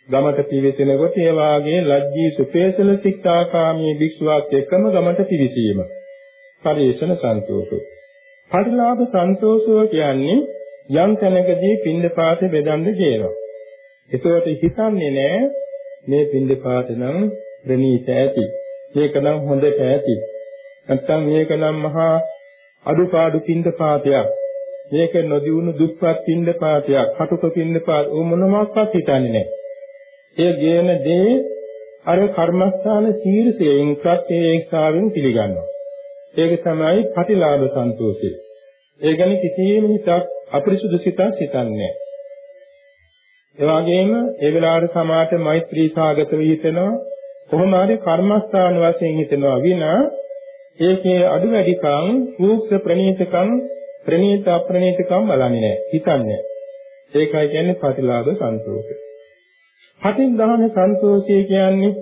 Speaker 2: ගමට පිවිසෙනකොට ඒ වාගේ ලජ්ජී සුපේසල ශික්ෂාකාමී භික්ෂුවක් එක්කම ගමට පිවිසීම. පරිේශන සන්තෝෂෝ පරිලාභ සන්තෝෂය කියන්නේ යම් තැනකදී පින්දපාත බෙදන්න කියනවා. ඒකෝට හිතන්නේ නෑ මේ පින්දපාත නම් ප්‍රණීත ඇති. මේක නම් හොඳට ඇති. නැත්තම් මේක නම් මහා අඩුපාඩු පින්දපාතයක්. මේක නොදියුණු දුප්පත් පින්දපාතයක්. කටුක පින්දපාත ඕ මොනවාක්වත් හිතන්නේ නෑ. ඒ ගේන දේ අර කර්මස්ථාන ශීර්ෂයෙන් ප්‍රත්‍යේක්ෂාවෙන් පිළිගන්නවා. ඒක තමයි ප්‍රතිලාභ සන්තෝෂය. ඒ ගැන කිසිම හිතක් අපරිසුදු සිතක් සිතන්නේ ඒ වගේම ඒ වෙලාවට සමාත මෛත්‍රී සාගත වී හිතෙනවා කොහොම හරි කර්මස්ථාන වශයෙන් හිතෙනවා විනා ඒකේ අඩු වැඩිකම් රූක්ෂ ප්‍රණීතකම් ප්‍රණීත අප්‍රණීතකම් බලන්නේ නැහැ. හිතන්නේ ඒකයි කියන්නේ ප්‍රතිලාභ සන්තෝෂ පටිඝාන සන්තෝෂය කියන්නේ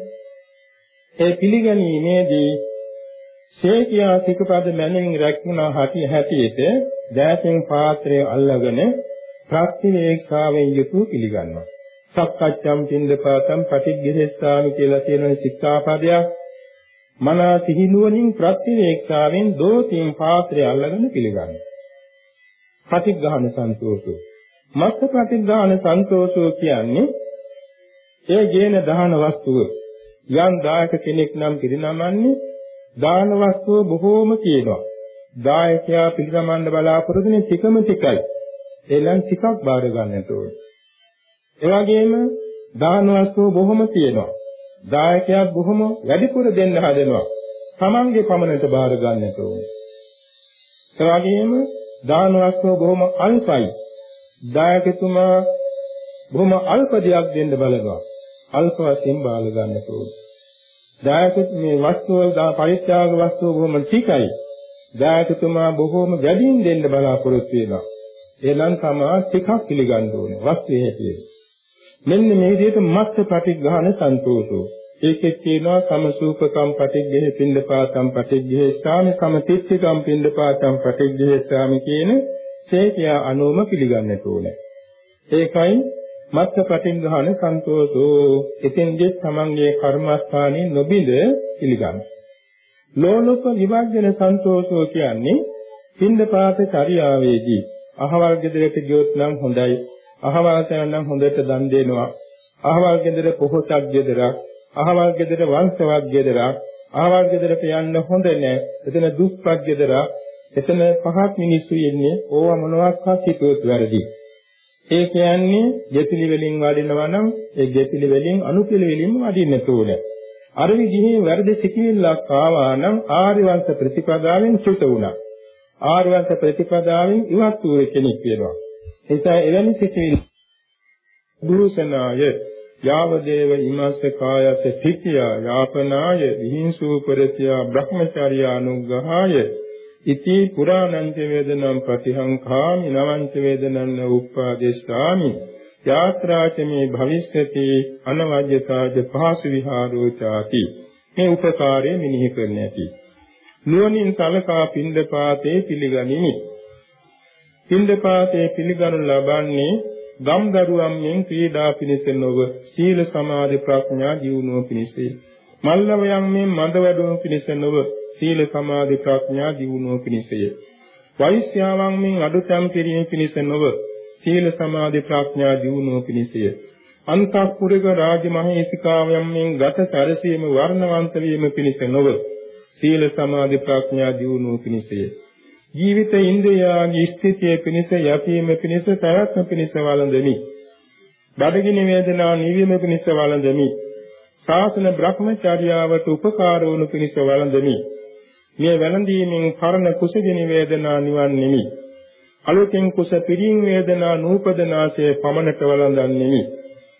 Speaker 2: ඒ පිළිගැනීමේදී ශේකියා සිකපද මැනවින් රැක්ුණා හැටි හැටියට දෑතෙන් පාත්‍රය අල්ලගෙන ප්‍රතිවේක්ෂාවෙන් යුතුව පිළිගන්නවා. සක්කච්ඡම් පින්දපාතම් පටිඝෙස්සාමි කියලා කියන ශික්ෂාපදයක් මනා සිහිනුවණින් ප්‍රතිවේක්ෂාවෙන් දෝතින් පාත්‍රය අල්ලගෙන පිළිගන්නවා. ප්‍රතිග්‍රහණ සන්තෝෂෝ. මත්ත ප්‍රතිග්‍රහණ සන්තෝෂෝ කියන්නේ ඒ ගේන දහන වස්තුව යම් දායක කෙනෙක් නම් පිරිනමන්නේ දාන වස්තුව බොහෝම තියෙනවා. දායකයා පිළිගමන්න බලාපොරොත්තු වෙන ටිකම ටිකයි. එලන් ටිකක් බාර ගන්නට ඕනේ. ඒ වගේම දාන වස්තුව බොහොම තියෙනවා. දායකයා බොහොම වැඩිපුර දෙන්න හදනවා. Tamange පමණට බාර ගන්නට ඕනේ. ඒ වගේම දාන වස්තුව බොහොම අල්පයි. දායකතුමා බොහොම අල්ප දෙයක් දෙන්න බලනවා. අල්ප වශයෙන් බාර ගන්නට ඕනේ. දායක මේ වස්තුව දා පරිත්‍යාග වස්තුව බොහොම ටිකයි. දායකතුමා බොහොම වැඩියෙන් දෙන්න බලාපොරොත්තු වෙනවා. එනම් තමා ටිකක් පිළිගන්න ඕනේ වස්තුවේ හැටියට. මෙන්න මේ විදිහට මත්ත ප්‍රතිග්‍රහණ සන්තෝෂෝ. ඒකෙත් කියනවා සමසූපකම් පටිග්ගහ පින්දපාතම් පටිග්ගහ ස්ථාන සමතිත්තිකම් පින්දපාතම් පටිග්ගහ ස්ථාන කියන සේකියා අනුම පිළිගන්නට ඕනේ. ඒකයි මත්ත පටිග්‍රහණ සන්තෝෂෝ. එතෙන්දී තමන්ගේ කර්මස්ථානයේ නොබිඳ පිළිගන්න. ලෝලොප විභාජන සන්තෝෂෝ කියන්නේ පින්දපාත චර්යාවේදී අහවල් ගෙදරට ගියොත් නම් හොඳයි. අහවල් තැන නම් හොඳට දන් දෙනවා. අහවල් ගෙදර පොහොසත් ගෙදරක්, අහවල් ගෙදර වංශවත් ගෙදරක්, අහවල් ගෙදරට යන්න හොඳ නැහැ. එතන දුප්පත් ගෙදරක්, එතන පහත් මිනිස්සු ඉන්නේ. ඕවා මොනවාක්වත් හිතුවොත් වැරදි. ඒ කියන්නේ ගෙතිලි වලින් වඩිනවා නම් ඒ ගෙතිලි වලින් අනුපිළි වලින් වඩින්න ඕනේ. අර විදිහේ වැරදි සිකිවිල්ලක් ආවා නම් ආර්ය වංශ ප්‍රතිපදාවෙන් චුත වුණා. ආර්යවංශ ප්‍රතිපදාවෙන් ඉවත් වූ කෙනෙක් වෙනවා. එසා එවැනි සිටිවිලි දුරුසනාය. යාවදේව ඉමස්ස කායස තිතිය යාපනාය විහිංසූපරතිය බ්‍රහ්මචර්යානුග්‍රහාය. ඉති පුරාණංච වේදනම් ප්‍රතිහංඛාමි නවංච වේදනං උප්පාදේශාමි යාත්‍රාචමේ භවිෂ්‍යති අනවජ්‍යතාජ පහසු විහාරෝ ചാති. මේ උපකාරයේ මිනිහි කරන්නේ ඇති. නුවණින් සලකා පින්දපාතේ පිළිගනිමි. පින්දපාතේ පිළිගනු ලබන්නේ ගම්දරුවන් මෙන් ක්‍රීඩා පිණිස නොව සීල සමාධි ප්‍රඥා ජීවණුව පිණිසයි. මල්ලවයන් මෙන් මද වැඩුණු පිණිස නොව සීල සමාධි ප්‍රඥා ජීවණුව පිණිසයි. වෛශ්‍යාවන් මෙන් අඩුතම් කිරීම පිණිස නොව සීල සමාධි ප්‍රඥා ජීවණුව පිණිසය. අන්තఃපුරික රාජමහේසිකාවයන් මෙන් ගත සැරසීම වර්ණවන්ත වීම පිණිස නොව සීල සමාධි ප්‍රඥා දියුණුව පිණිසය. ජීවිත ඉන්ද්‍රියාගේ ස්ථිතිය පිණිස යැපීම පිණිස පැවැත්ම පිණිස වළඳමි. බඩගිනි වේදනා නිවීම පිණිස වළඳමි. ශාසන බ්‍රහ්මචර්යාවට උපකාර වනු පිණිස වළඳමි. මේ වැළඳීමෙන් පරණ කුසගිනි වේදනා නිවන්නෙමි. අලුතෙන් කුස පිරින් වේදනා නූපදනාසේ පමණට වළඳන්නෙමි.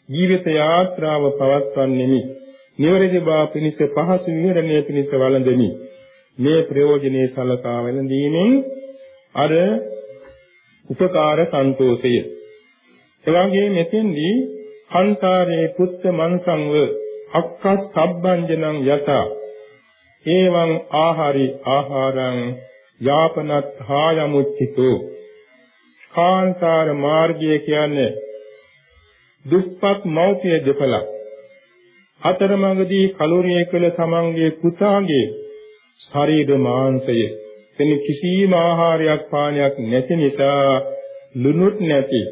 Speaker 2: ජීවිත යාත්‍රාව පවත්වන්නෙමි. නිවැරදි බව පිණිස පහසු විහරණය පිණිස වළඳමි. මේ ප්‍රයෝජනේ සලකා වැළඳීමෙන් අර උපකාර සන්තෝෂය. එවාගේ මෙතෙන්දී කන්තාරේ පුත්ත මන්සංව අක්කස් සබ්බංජනං යත. ඒවං ආහාරි ආහාරං යාපනත් හායමුච්චිතෝ. කාන්තාර මාර්ගය කියන්නේ දුප්පත් මෞපිය දෙපළක්. අතරමඟදී කලෝරිය කළ තමන්ගේ පුතාගේ ශරීර මාංශය වෙන කිසිම ආහාරයක් පානයක් නැති නිසා ලුණුත් නැති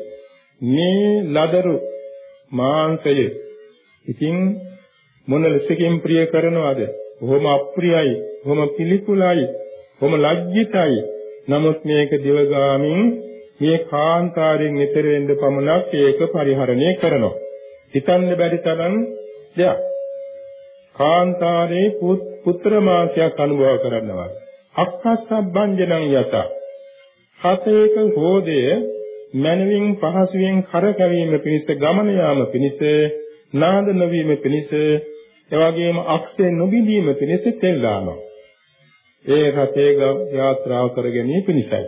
Speaker 2: මේ ලදරු මාංශය ඉතින් මොන ලෙසකින් ප්‍රිය කරනවද? බොහොම අප්‍රියයි, බොහොම පිළිකුලයි, බොහොම ලැජ්ජිතයි. නමුත් මේක දිවගාමින් මේ කාන්තාරයෙන් ඈතර වෙන්න පමණක් ඒක පරිහරණය කරනවා. හිතන්න බැරි තරම් දෙයක්. කාන්තාරේ පුත්‍ර මාසයක් අනුභව කරනවා. අක්කස්සබ්බංජනං යත. හතේක හෝදය මනවින් පහසුවෙන් කරකැවීම පිණිස ගමන යාම පිණිස නාද නොවීම පිණිස එවැගේම අක්ෂේ නොබිඳීම පිණිස තෙල් දානවා. ඒ රතේ යාත්‍රාව කර ගැනීම පිණිසයි.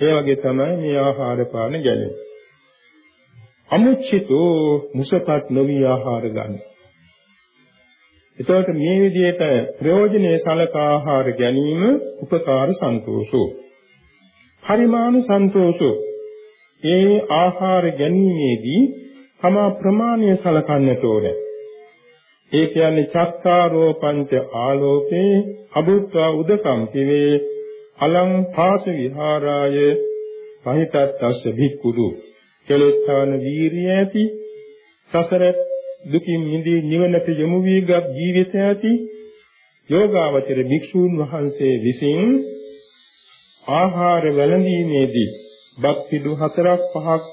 Speaker 2: ඒ වගේ තමයි මේ ආහාර පාන ගැනීම. අමුච්චිතෝ මුසපත් නොවි ආහාර ගන්න. එතකොට මේ විදිහට ප්‍රයෝජනේ සලකා ආහාර ගැනීම උපකාර සන්තෝෂෝ. පරිමාණ සන්තෝෂෝ. ඒ ආහාර ගැනීමේදී තමා ප්‍රමාණය සලකන්නට ඕනේ. ඒ කියන්නේ චක්කාරෝපංච ආලෝකේ අබුත්වා උදකම් කිවේ අලං පාස විහාරාය පහිතත්ස්ස භික්ඛුදු කෙලෙස්ථාන වීරිය ඇති සසර දුකින් මිදී නිවනට යොමු වීගත් ජීවිතය ඇති යෝගාවචර භික්ෂූන් වහන්සේ විසින් ආහාර වැළඳීමේදී බක්තිදු හතරක් පහක්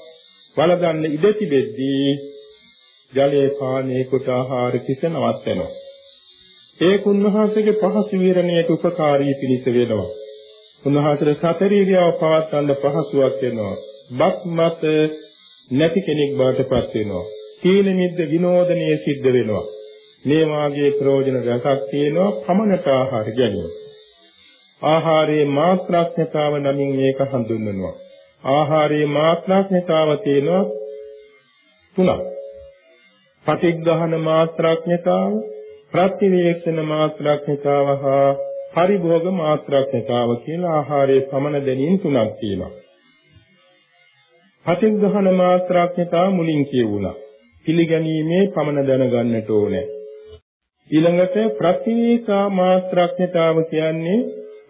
Speaker 2: වළඳන්න ඉඩ තිබෙද්දී ජලයේ පානයේ කොට ආහාර කිස නවත්වනවා. ඒ කුණහසගේ පහසු විරණයට උපකාරී පිණිස වෙනවා. උන්වහන්සේට සතරීරියව පවත්වන්න පහසුවක් වෙනවා. බත් මත නැති කෙනෙක් බවට පත් වෙනවා. තීන මිද්ද විනෝදනයේ සිද්ධ වෙනවා. මේ වාගේ ප්‍රයෝජන රසක් තියෙනවා පමණට ආහාර ගැනීම. ආහාරයේ මාත්‍රාඥතාව නමින් මේක හඳුන්වනවා. ආහාරයේ මාත්‍රාඥතාව තියෙනවා තුනක්. පටිග්ගහන මාත්‍රාඥතාව, ප්‍රතිවේක්ෂණ මාත්‍රාඥතාව හා පරිභෝග මාත්‍රාඥතාව කියලා ආහාරයේ පමණ දැනීම් තුනක් තියෙනවා. පටිග්ගහන මාත්‍රාඥතාව මුලින් කියවුණා. පිළිගැනීමේ පමණ දැනගන්නට ඕනේ. ඊළඟට ප්‍රතිවේක්ෂා මාත්‍රාඥතාව කියන්නේ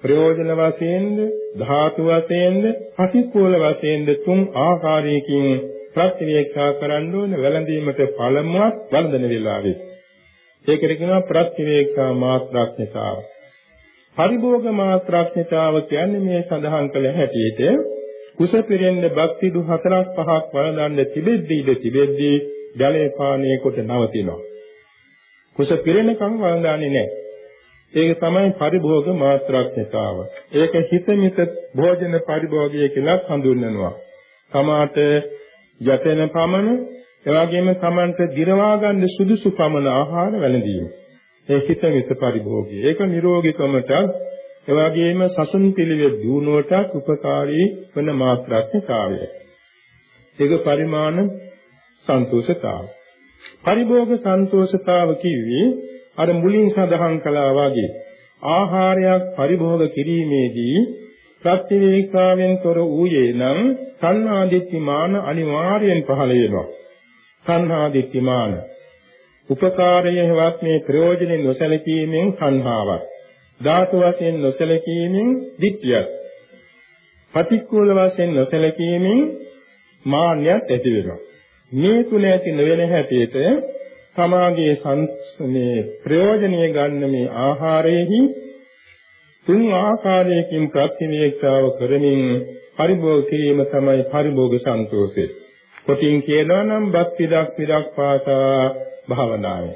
Speaker 2: ප්‍රයෝජන වශයෙන්ද ධාතු වශයෙන්ද පටික්කුල වශයෙන්ද තුන් ආකාරයකින් ප්‍රතිවේක්ෂා කරන්න ඕන වැළඳීමට පළමුවක් වන්දන වේලාවේ. ඒකට කියනවා ප්‍රතිවේක්ෂා මාත්‍රාඥතාව. පරිභෝග මාත්‍රාඥතාව කියන්නේ මේ සඳහන් කළ හැටියට කුස පිරෙන්න භක්ති දු හතරක් පහක් වළඳන්න තිබෙද්දී ඉඳ තිබෙද්දී ජලය පානය කොට නවතිනවා. කුස පිරෙනකම් වළඳන්නේ නැහැ. ඒක තමයි පරිභෝග මාත්‍රාඥතාව. ඒක හිතමිත භෝජන පරිභෝගය කියලා හඳුන්වනවා. තමාට යතෙන පමණ එවාගෙම තමන්ට දිරවා ගන්න සුදුසු පමණ ආහාර වැළඳීම. ඒ හිතමිත පරිභෝගය. ඒක නිරෝගීකමට එවාගෙම සසුන් පිළිවෙත් දිනුවටත් උපකාරී වන මාත්‍රාඥතාවය. ඒක පරිමාණ සන්තෝෂතාව. පරිභෝග සන්තෝෂතාව කිව්වේ අර මුලින් සඳහන් කළා වගේ ආහාරයක් පරිභෝග කිරීමේදී ප්‍රතිවේක්ෂාවෙන් තොර වූයේ නම් සංහාදිත්‍යමාන අනිවාර්යෙන් පහළ වෙනවා. සංහාදිත්‍යමාන උපකාරයේ හෙවත් මේ ප්‍රයෝජනෙ නොසැලකීමෙන් සංහාවක්. ධාතු වශයෙන් නොසැලකීමෙන් ditthියක්. පටික්කුල වශයෙන් නොසැලකීමෙන් මාන්නයක් ඇති වෙනවා. මේ තුන ඇති නොවන හැටියට තමාගේ මේ ප්‍රයෝජනීය ගන්න මේ ආහාරයේහි තුන් ආකාරයකින් ප්‍රතිවේක්ෂාව කරමින් පරිභෝග කිරීම තමයි පරිභෝග සන්තෝෂය. කොටින් කියනවා නම් බත් පිටක් පිටක් පාසා භාවනාවයි.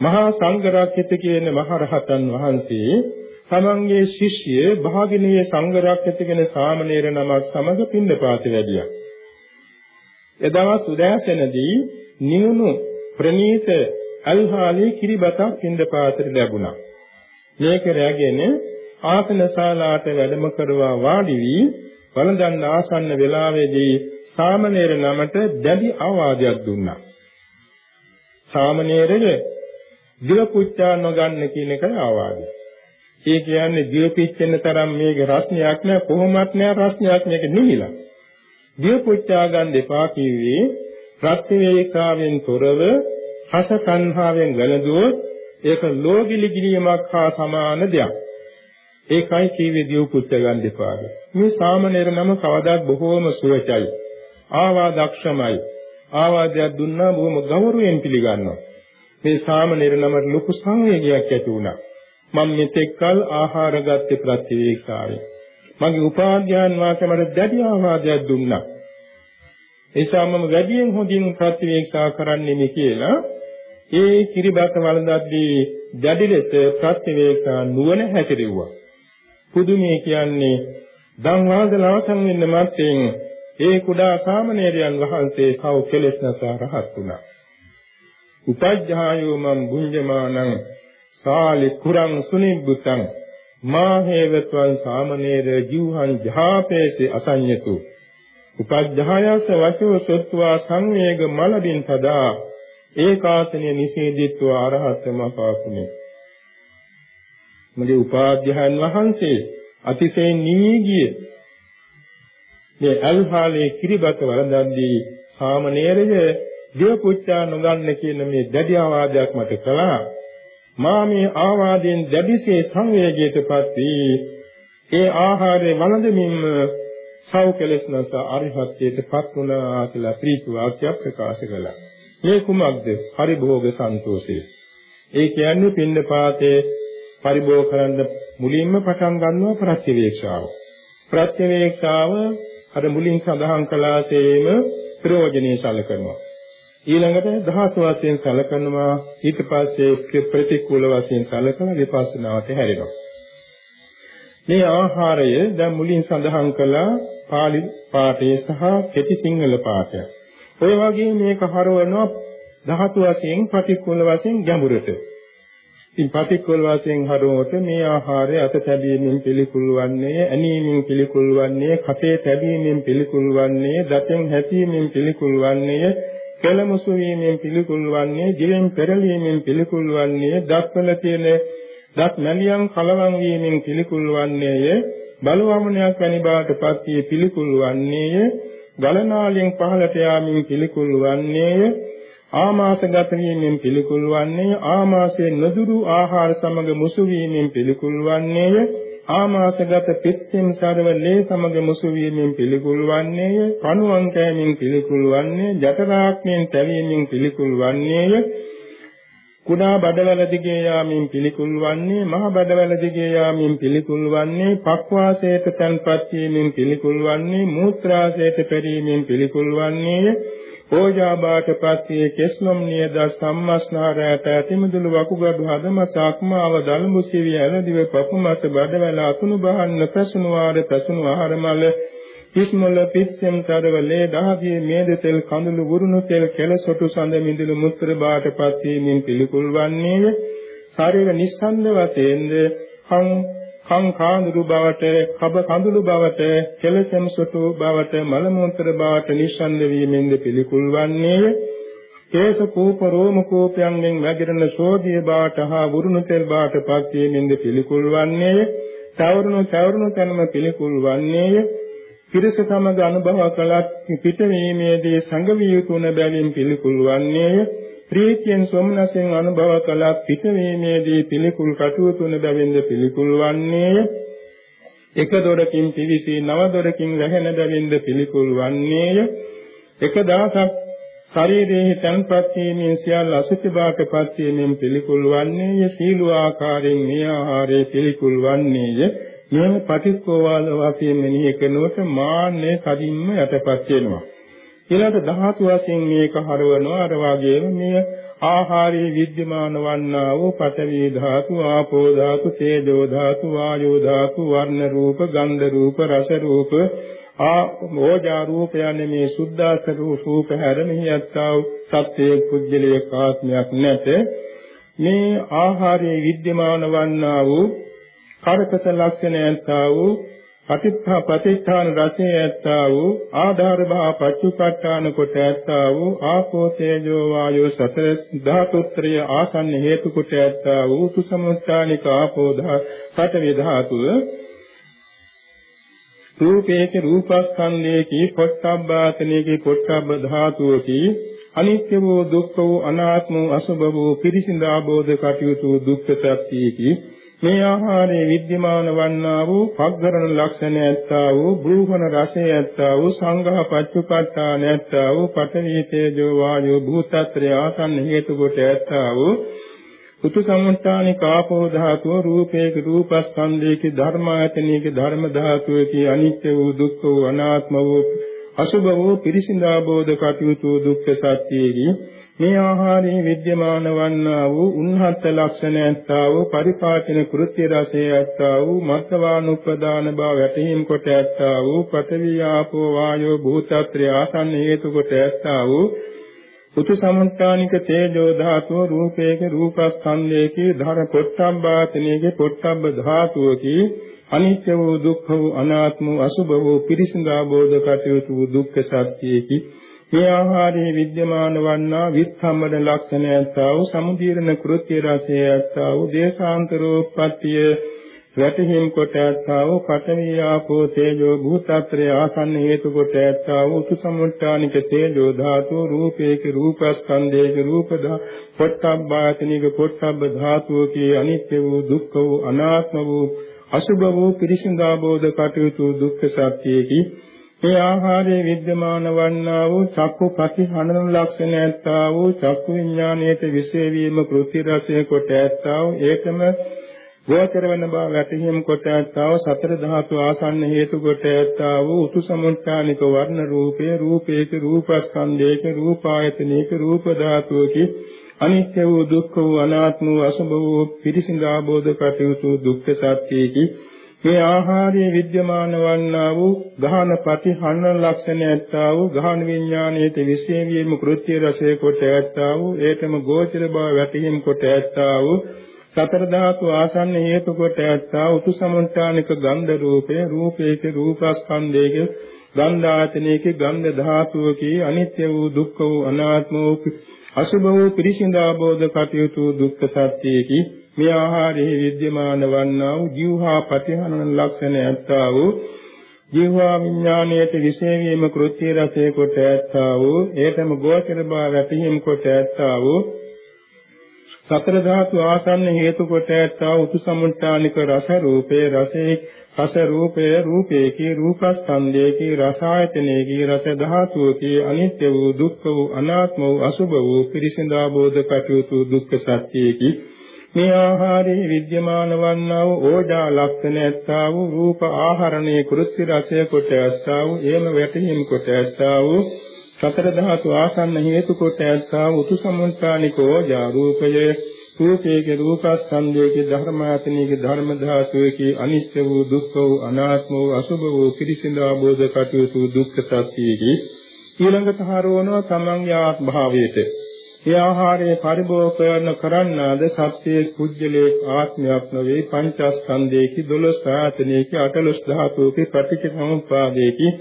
Speaker 2: මහා සංඝරක්කිත කියන මහරහතන් වහන්සේ තමන්ගේ ශිෂ්‍ය භාගිනීය සංඝරක්කිත කියන සාමණේර නමක් සමග පින්දපාත වැඩියා. එදවස් උදෑසනදී නිවුණු ප්‍රණීත අල්හාලේ කිරිබතක් පින්දපාතට ලැබුණා. මේක රැගෙන ආසන ශාලාවට වැඩම කරවා වාඩි වී වළඳන් ආසන්න වේලාවේදී සාමණේර නමට දැඩි අවවාදයක් දුන්නා. සාමණේරය දිව පුච්චා නොගන්න කියන එකයි අවවාදය. ඒ කියන්නේ දිව පිච්චෙන තරම් මේක රස්නයක් නෑ කොහොමත් නෑ රස්නයක් මේක නිහිලා. දිව පුච්චා ගන්න එපා කිව්වේ ප්‍රත්‍යවේක්ෂාවෙන් තොරව රස තණ්හාවෙන් වැළඳුවොත් ඒක ලෝගිලි ගිලියමක් හා සමාන දෙයක්. ඒකයි කීවේ දිව පුච්ච ගන්න එපා. මේ සාමණේර නම කවදාත් බොහෝම සුවචයි. ආවා දක්ෂමයි. ආවාදයක් දුන්නා බොහොම ගෞරවයෙන් පිළිගන්නවා. මේ සාමණේර නමට ලොකු සංවේගයක් ඇති වුණා. මම මෙතෙක් කල ආහාර ගත්තේ ප්‍රතිවේක්ෂාවෙන්. මගේ උපාධ්‍යාන් වාසේ මට දැඩි ආවාදයක් දුන්නා. එනිසා මම වැඩියෙන් හොඳින් ප්‍රතිවේක්ෂා කරන්නෙමි කියලා ඒ කිරිබත වළඳද්දී දැඩි ලෙස ප්‍රතිවේක්ෂා නුවණ හැසිරෙව්වා. පුදුමේ කියන්නේ දන් වාදන අවසන් වෙන්න මත්තෙන් ඒ කුඩා සාමණේරයන් වහන්සේ සව කෙලෙස් නැසා රහත් වුණා. උපජ්ජායෝ මම් බුඤ්ජමානං සාලි කුරං සුනිබ්බුතං මා හේවත්වං සාමනීර ජීවහං ජහාපේසි අසඤ්ඤතු. උපජ්ජායස වචෝ සත්වා සංවේග මලබින් තදා. ඒකාසනේ නිසේදිත්ව අරහතම පාසුනේ මගේ උපාධ්‍යයන් වහන්සේ අතිශයින් නිවී ගිය. මේ අල්හාලේ කිරිබත වරදන්දී සාමනීරය දිව පුච්චා නොගන්න කියන මේ දැඩි ආවාදයක් මට කළා. මා මේ ආවාදයෙන් දැඩිසේ සංවේගයටපත් වී ඒ ආහාරයේ වළඳමින්ම සව් කෙලස් නැස අරිහත්ත්වයටපත් වුණා කියලා ප්‍රීති වාක්‍ය ප්‍රකාශ කළා. මේ කුමක්ද? පරිභෝග සන්තෝෂය. ඒ කියන්නේ පින්න පාතේ පරිභෝග කරන්න මුලින්ම පටන් ගන්නවා ප්‍රත්‍යවේක්ෂාව. ප්‍රත්‍යවේක්ෂාව අර මුලින් සඳහන් කළාසේම ප්‍රයෝජනෙයි සැලකනවා. ඊළඟට ධාතු වශයෙන් සැලකනවා ඊට පස්සේ ප්‍රතිකූල වශයෙන් සැලකන විපස්සනාවට හැරෙනවා මේ ආහාරය දැන් මුලින් සඳහන් කළා පාලි පාඨය සහ කෙටි සිංහල පාඨය. ඔය වගේ මේක හරවනවා ධාතු වශයෙන් ප්‍රතිකූල වශයෙන් ගැඹුරට. ඉතින් ප්‍රතිකූල වශයෙන් හරවනකොට මේ ආහාරය අත තැබීමෙන් පිළිකුල් වන්නේ, ඇනීමෙන් පිළිකුල් වන්නේ, කටේ තැබීමෙන් පිළිකුල් වන්නේ, දතෙන් හැසීමෙන් පිළිකුල් වන්නේ කෙලමුසු වීමෙන් පිළිකුල් වන්නේ, දිවෙන් පෙරලීමෙන් පිළිකුල් වන්නේ, දත්වල තියෙන දත් මැලියන් කලවම් වීමෙන් පිළිකුල් වන්නේය, බලවමනයක් වැනි බාටපත් වී පිළිකුල් වන්නේය, ගලනාලයෙන් පහළට යාමින් පිළිකුල් වන්නේය, ආමාශගත වීමෙන් පිළිකුල් වන්නේය, ආමාශයේ නදුරු ආහාර සමග මුසු වීමෙන් පිළිකුල් වන්නේය, ආමාශගත පිට්සෙන් සරව ලේ සමග මුසු වීමෙන් පිළිකුල් වන්නේය කණුවන් කෑමෙන් පිළිකුල් වන්නේ ජඨරාග්නෙන් තැවීමෙන් පිළිකුල් වන්නේය කුඩා බඩවැල දිගේ යාමින් පිළිකුල් වන්නේ මහ බඩවැල දිගේ යාමින් පිළිකුල් වන්නේ පක්වාසයට තන්පත් වීමෙන් පිළිකුල් වන්නේ මූත්‍රාශයට පෙරීමෙන් පිළිකුල් වන්නේය ඕජාබාටපත් වේ කෙස්ලොම් නියද සම්මස්නාරයට ඇතිමුදුළු වකුගඩු හදමස අක්මාව දල්ඹු සිවිය ඇලදිව පපුමස බඩවැල අතුණු බහන්න ප්‍රසුණු වාර ප්‍රසුණු ආහාර මල කිස්මොල පිස්සෙම් සරවලේ දහදියේ මේද තෙල් කඳුළු වුරුණු තෙල් කෙලසොටු සඳ මිදුළු මුත්‍ර බාටපත් වීමෙන් පිළිකුල් වන්නේය. ශරීර නිස්සන්ද වශයෙන්ද කං කං කාඳුරු බවට, කබ කඳුළු බවට, කෙලසම් සොටු බවට, මල මුත්‍ර බවට නිස්සන්ද වීමෙන්ද පිළිකුල් වන්නේය. කේශ කූප රෝම කූපයන්ගෙන් වැగిරෙන ශෝධිය බවට හා වුරුණු තෙල් බවට පත් වීමෙන්ද පිළිකුල් වන්නේය. තවරුණු තවරුණු තැනම පිළිකුල් වන්නේය. පිරිස සමග අනුභව කළත් පිටවීමේදී සංගවිය යුතුන බැවින් පිළිකුල් වන්නේය. ප්‍රීතියෙන් සොම්නසෙන් අනුභව කළා පිටවීමේදී පිළිකුල් කටයුතුන බැවින්ද පිළිකුල් වන්නේය. එක දොරකින් පිවිසී නව දොරකින් වැහෙන බැවින්ද පිළිකුල් වන්නේය. එක දවසක් ශරීරයේ තන්පත් වීමෙන් සියල්ල අසුචි බාටපත් වීමෙන් පිළිකුල් වන්නේය. සීල ආකාරයෙන් මේ ආහාරයේ පිළිකුල් වන්නේය. මෙම පටිච්චෝවාද වශයෙන් මෙනෙහි කරනකොට මාන්නේ කදින්ම යටපත් වෙනවා. ඊළඟ ධාතු වශයෙන් මේක හරවනවා. අර වගේම මේ ආහාරයේ විද්‍යමාන වන්නා වූ පඨවි ධාතු ආපෝ ධාතු තේජෝ ධාතු වායෝ ධාතු වර්ණ රූප ගන්ධ රූප රස රූප ආ ඕජා රූප යන්නේ මේ සුද්ධාස රූප හැර මෙහි යත්තා සත්‍යයේ කුජලයේ කාත්මයක් නැත. මේ ආහාරයේ විද්‍යමාන වන්නා වූ කරකස ලක්ෂණයන්තා වූ පටිච්චා ප්‍රතිඨාන රසයේ ඇත්තා වූ ආධාර භා පච්චුපට්ඨාන කොට ඇත්තා වූ ආපෝ තේජෝ වායෝ සතර ධාතුත්‍රය ආසන්න හේතු කොට ඇත්තා වූ සුසමුත්ථානික ආපෝ ධා පඨවි ධාතුව. රූපේක රූපස්කන්ධේකි පොට්ටබ්බාතනේකි පොට්ටබ්බ ධාතුවකි අනිත්‍ය වූ දුක්ඛ වූ අනාත්ම වූ අසුභ වූ පිරිසිඳ ආબોධ කටයුතු දුක්ඛ සත්‍යයකි. මේ ආහාරයේ විද්‍යමාන වන්නා වූ පග්ගරණ ලක්ෂණ ඇත්තා වූ බ්‍රූහණ රසය ඇත්තා වූ සංඝහ පච්චුපට්ඨාන ඇත්තා වූ පඨවි තේජෝ වායෝ භූතත්‍රය ආසන්න හේතු කොට ඇත්තා වූ උතු සමුත්ථානික ආපෝ ධාතුව රූපේක රූපස්කන්ධේක ධර්මායතනේක ධර්ම ධාතුවේක අනිත්‍ය වූ දුක්ඛ වූ අනාත්ම වූ අසුභ වූ පිරිසිඳාබෝධ කටයුතු දුක්ඛ සත්‍යයේදී මේ ආහාරයේ විද්‍යමාන වන්නා වූ උන්හත් ලක්ෂණ ඇත්තා වූ පරිපාටින කෘත්‍ය රසය ඇත්තා වූ මත්වානුපදාන බව වැටහීම් කොට ඇත්තා වූ පඨවි ආපෝ වායෝ භූතත්‍රය ආසන්න හේතු කොට ඇත්තා වූ උතු සමුත්ථානික තේජෝ ධාතුව රූපේක රූපස්කන්ධයේ ධර පොට්ටම්බාතනයේ පොට්ටම්බ ධාතුවකී අනිත්‍ය වූ දුක්ඛ වූ අනාත්ම වූ අසුභ වූ පිරිසිදා බෝධ කටයුතු වූ දුක්ඛ සත්‍යයේකි. මේ ආහාරයේ විද්‍යමාන වන්නා විස්සම්බන ලක්ෂණ ඇත්තා වූ සමුදීරණ කෘත්‍ය රසය ඇත්තා වූ දේශාන්තරෝප්පත්තිය වැටහිම් කොට ඇත්තා වූ පඨවි ආපෝ තේජෝ භූතත්‍රය ආසන්න හේතු කොට ඇත්තා වූ උතුසමුට්ඨානික තේජෝ ධාතු රූපේක රූපස්කන්ධේක රූපදා පොට්ටබ්බායතනික පොට්ටබ්බ ධාතුකේ අනිත්‍ය වූ දුක්ඛ වූ අනාත්ම වූ අසුභ වූ පිරිසිඳාබෝධ කටයුතු දුක්ඛ සත්‍යයේකි. මේ ආහාරයේ විද්‍යමාන වන්නා වූ චක්කු ප්‍රතිහනන ලක්ෂණ ඇත්තා වූ චක්කු විඥාණයට විශේෂ වීම කෘති රසය කොට ඇත්තා වූ ඒකම ගෝචර වන බව වැටහීම් කොට ඇත්තා වූ සතර ධාතු ආසන්න හේතු කොට ඇත්තා වූ උතු සමුත්ථානික වර්ණ රූපේ රූපේක රූපස්කන්ධේක රූපායතනේක රූප ධාතුවකි. අනිත්‍ය වූ දුක්ඛ වූ අනාත්ම වූ අසුභ වූ පිරිසිඳ ආબોධ කටයුතු දුක්ඛ සත්‍යයේකි. මේ ආහාරයේ විද්‍යමාන වන්නා වූ ගහන ප්‍රතිහන්න ලක්ෂණ ඇත්තා වූ ගහන විඥානයේ විශේෂ වීම කෘත්‍ය රසය කොට ඇත්තා වූ ඒකම ගෝචර බව වැටහීම් කොට ඇත්තා වූ සතර ධාතු ආසන්න හේතු කොට ඇත්තා උතු සමුත්‍රානික ගන්ධ රූපේ රූපේක රූපස්කන්ධයක ගන්ධාතනයේක ගන්ධ ධාතුවකේ අනිත්‍ය වූ දුක්ඛ වූ අනාත්ම වූ අසුභ වූ පිරිසිඳාබෝධ කටයුතු දුක්ඛ සත්‍යයේකි. මේ ආහාරයේ විද්‍යමාන වන්නා වූ ජීවහා ප්‍රතිහනන ලක්ෂණ ඇත්තා වූ ජීවා විඥාණයට විශේෂ වීම කෘත්‍ය රසයේ කොට ඇත්තා වූ ඒතම ගෝචර බව වැටහීම් කොට ඇත්තා වූ සතර ධාතු ආසන්න හේතු කොට ඇත්තා උතු සමුත්‍රානික රස රූපේ රසේ රස රූපය රූපේකී රූපස්කන්ධයේකී රසායතනයේකී රස ධාතුවකී අනිත්‍ය වූ දුක්ඛ වූ අනාත්ම වූ අසුභ වූ පිරිසිඳා බෝධ කටයුතු දුක්ඛ සත්‍යයේකී. මේ ආහාරයේ විද්‍යමාන වන්නා වූ ඕජා ලක්ෂණ ඇත්තා වූ රූප ආහරණයේ කෘත්‍ය රසය කොට ඇත්තා වූ එයම වැටහීම් කොට ඇත්තා වූ සතර ධාතු ආසන්න හේතු කොට ඇත්තා වූ උතු සමුත්‍රානික ඕජා රූපයේ රූපයේ රූපස්කන්ධයේ ධර්මාතනයේ ධර්ම ධාතුවේ අනිත්‍ය වූ දුක්ඛ වූ අනාත්ම වූ අසුභ වූ පිරිසිදු ආબોධ කටයුතු දුක්ඛ සත්‍යයේ ඊළඟට හරවනවා තමන්ගේ ආත්මභාවයට ඒ ආහාරයේ පරිභෝග කරන කරන්නාද සත්‍යයේ කුජලයේ ආත්මයක් නොවේ. පංචස්කන්ධයේ 12 ආයතනයේ 18 ධාතුවේ ප්‍රතිචසමුපාදයේ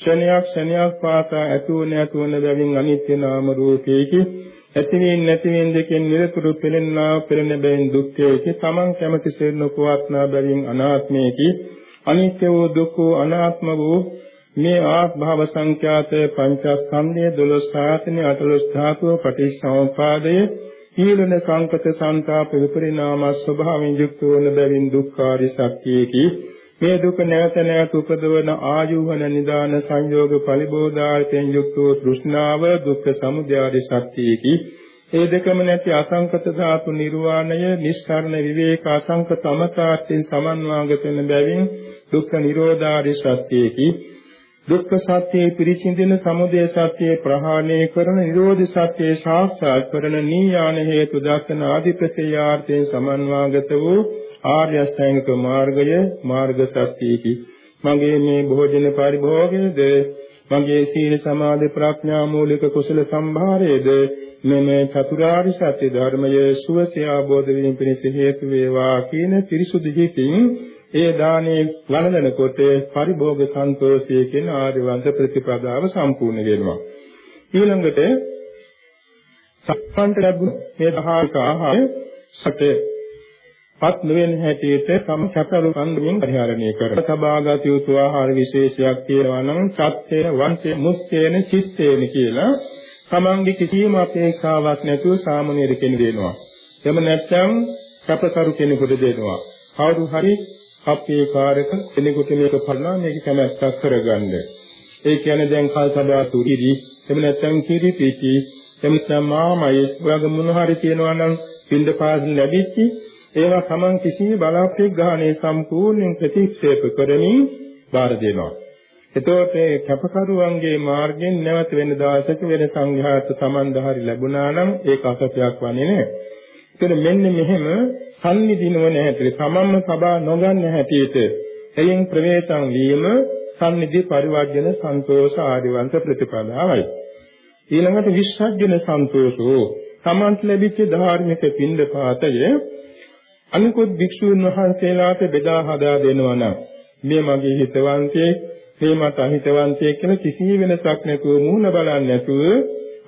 Speaker 2: ක්ෂණයක් ක්ෂණයක් පාසා ඇතුව නැතුවන බැවින් අනිත්‍ය නාම රූපේකි. ඇතිවෙන් නැතිවෙන් දෙකෙන් නිරතුරු පෙළෙනා පෙළෙන බැවින් දුක්ඛයේකි තමන් කැමති සෙන්න පවත්නා බැවින් අනාත්මයේකි අනිත්‍ය වූ දුක්ඛ අනාත්ම වූ මේ ආත්භව සංඛ්‍යාත පංචස්කන්ධය 12 ආතන 18 ධාතුව පටිච්චසමුපාදයේ ඊළන සංකත සංතාප විපරිණාම ස්වභාවයෙන් යුක්ත වන බැවින් දුක්ඛාරි සත්‍යයේකි මේ දුක නැවත නැවත උපදවන ආයුහන නිදාන සංයෝග පරිබෝධාර්ථයෙන් යුක්ත වූ තෘෂ්ණාව දුක්ඛ සමුදයාරි සත්‍යයේකි. ඒ දෙකම නැති අසංකත ධාතු නිර්වාණය නිස්සාරණ විවේක අසංකත අමතාර්ථයෙන් සමන්වාගත වෙන බැවින් දුක්ඛ නිරෝධාරි සත්‍යයේකි. දුක්ඛ සත්‍යයේ පිරිසිඳින සමුදය සත්‍යයේ ප්‍රහාණය කරන නිරෝධ සත්‍යයේ සාක්ෂාත් කරන නීයාන හේතු දර්ශන ආදී ප්‍රත්‍යාර්ථයෙන් සමන්වාගත වූ ආර්ය අෂ්ටාංගික මාර්ගය මාර්ග සත්‍යයකි. මගේ මේ භෝජන පරිභෝගයේද මගේ සීල සමාධි ප්‍රඥා මූලික කුසල සම්භාරයේද මෙම චතුරාර්ය සත්‍ය ධර්මයේ සුවසේ ආબોධ වීම පිණිස හේතු වේවා කියන පිරිසුදු හිතින් ඒ දානේ වළඳනකොට පරිභෝග සන්තෝෂයේ කියන ආර්යවංශ ප්‍රතිපදාව සම්පූර්ණ වෙනවා ඊළඟට සම්පන්ත ලැබුණ මේ දහාක ආහාර සතේ පත් නොවන හැටියට තම සසරු කන්දමින් පරිහරණය කරන සබාගත යුතු ආහාර විශේෂයක් තියෙනවා නම් සත්‍යේන වංශේ මුස්සේන චිත්තේන කියලා තමන්ගේ කිසිම අපේක්ෂාවක් නැතුව සාමනීර කෙනෙක් දෙනවා. එම නැත්නම් සපසරු කෙනෙකුට දෙනවා. කවුරු හරි අපේ කාර්යක කෙනෙකුට මේක පරණා මේක කැමැත්තක් කරගන්න. ඒ කියන්නේ දැන් කල් සබා තුරිදි එම නැත්නම් කිරි පිටි එම නැත්නම් මාමයි ඔයගොල්ලෝ මොන හරි කියනවා නම් පින්ද පාස් ලැබිච්චි ඒවා Taman කිසි බලාපොරොත්තු ග්‍රහණය සම්පූර්ණයෙන් ප්‍රතික්ෂේප කරමින් බාර දෙනවා. එතකොට ඒ කැපකරුවන්ගේ මාර්ගයෙන් නැවත වෙන දවසක වෙන සංඝයාත සමන්දහරි ලැබුණා නම් ඒක අසත්‍යයක් වන්නේ නැහැ. ඒතර මෙන්න මෙහෙම සම්නිදිනව නැහැටි තමන්ම සබා නොගන්න හැටියට එයින් ප්‍රවේශම් වීම සම්නිදි පරිවර්ජන සන්තෝෂ ආදි වංශ ප්‍රතිපදාවයි. ඊළඟට විශ්වජන සන්තෝෂෝ තමන්ට ලැබිච්ච ධාර්මික පින්ඩපාතය අනිකුත් භික්ෂුන් වහන්සේලාට බෙදා හදා දෙනවා නම් මේ මගේ හිතවන්තයෙක් මේ මට අහිතවන්තයෙක් කියලා කිසි වෙනසක් නැතුව මූණ බලන්නේ නැතුව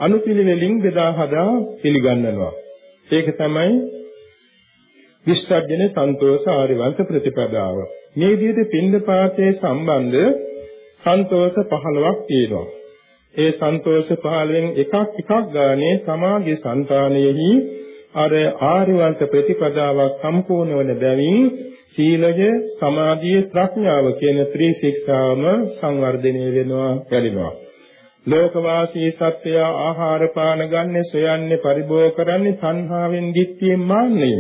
Speaker 2: අනුපිළිවෙලින් බෙදා හදා පිළිගන්නවා. ඒක තමයි විශ්වජන සන්තෝෂ ආර්ය වංශ ප්‍රතිපදාව. මේ විදිහට පින්දපාතයේ සම්බන්ධ සන්තෝෂ 15ක් තියෙනවා. ඒ සන්තෝෂ 15න් එකක් එකක් ගානේ සමාගයේ సంతානයෙහි අර ආර්ය වංශ ප්‍රතිපදාවක් සම්පූර්ණ වන බැවින් සීලය සමාධිය ප්‍රඥාව කියන ත්‍රි ශික්ෂාම සංවර්ධනය වෙනවා වැඩිනවා ලෝකවාසී සත්‍යය ආහාර පාන ගන්න සොයන්නේ පරිභෝග කරන්නේ සංහාවෙන් දික්තියෙන් මාන්නේ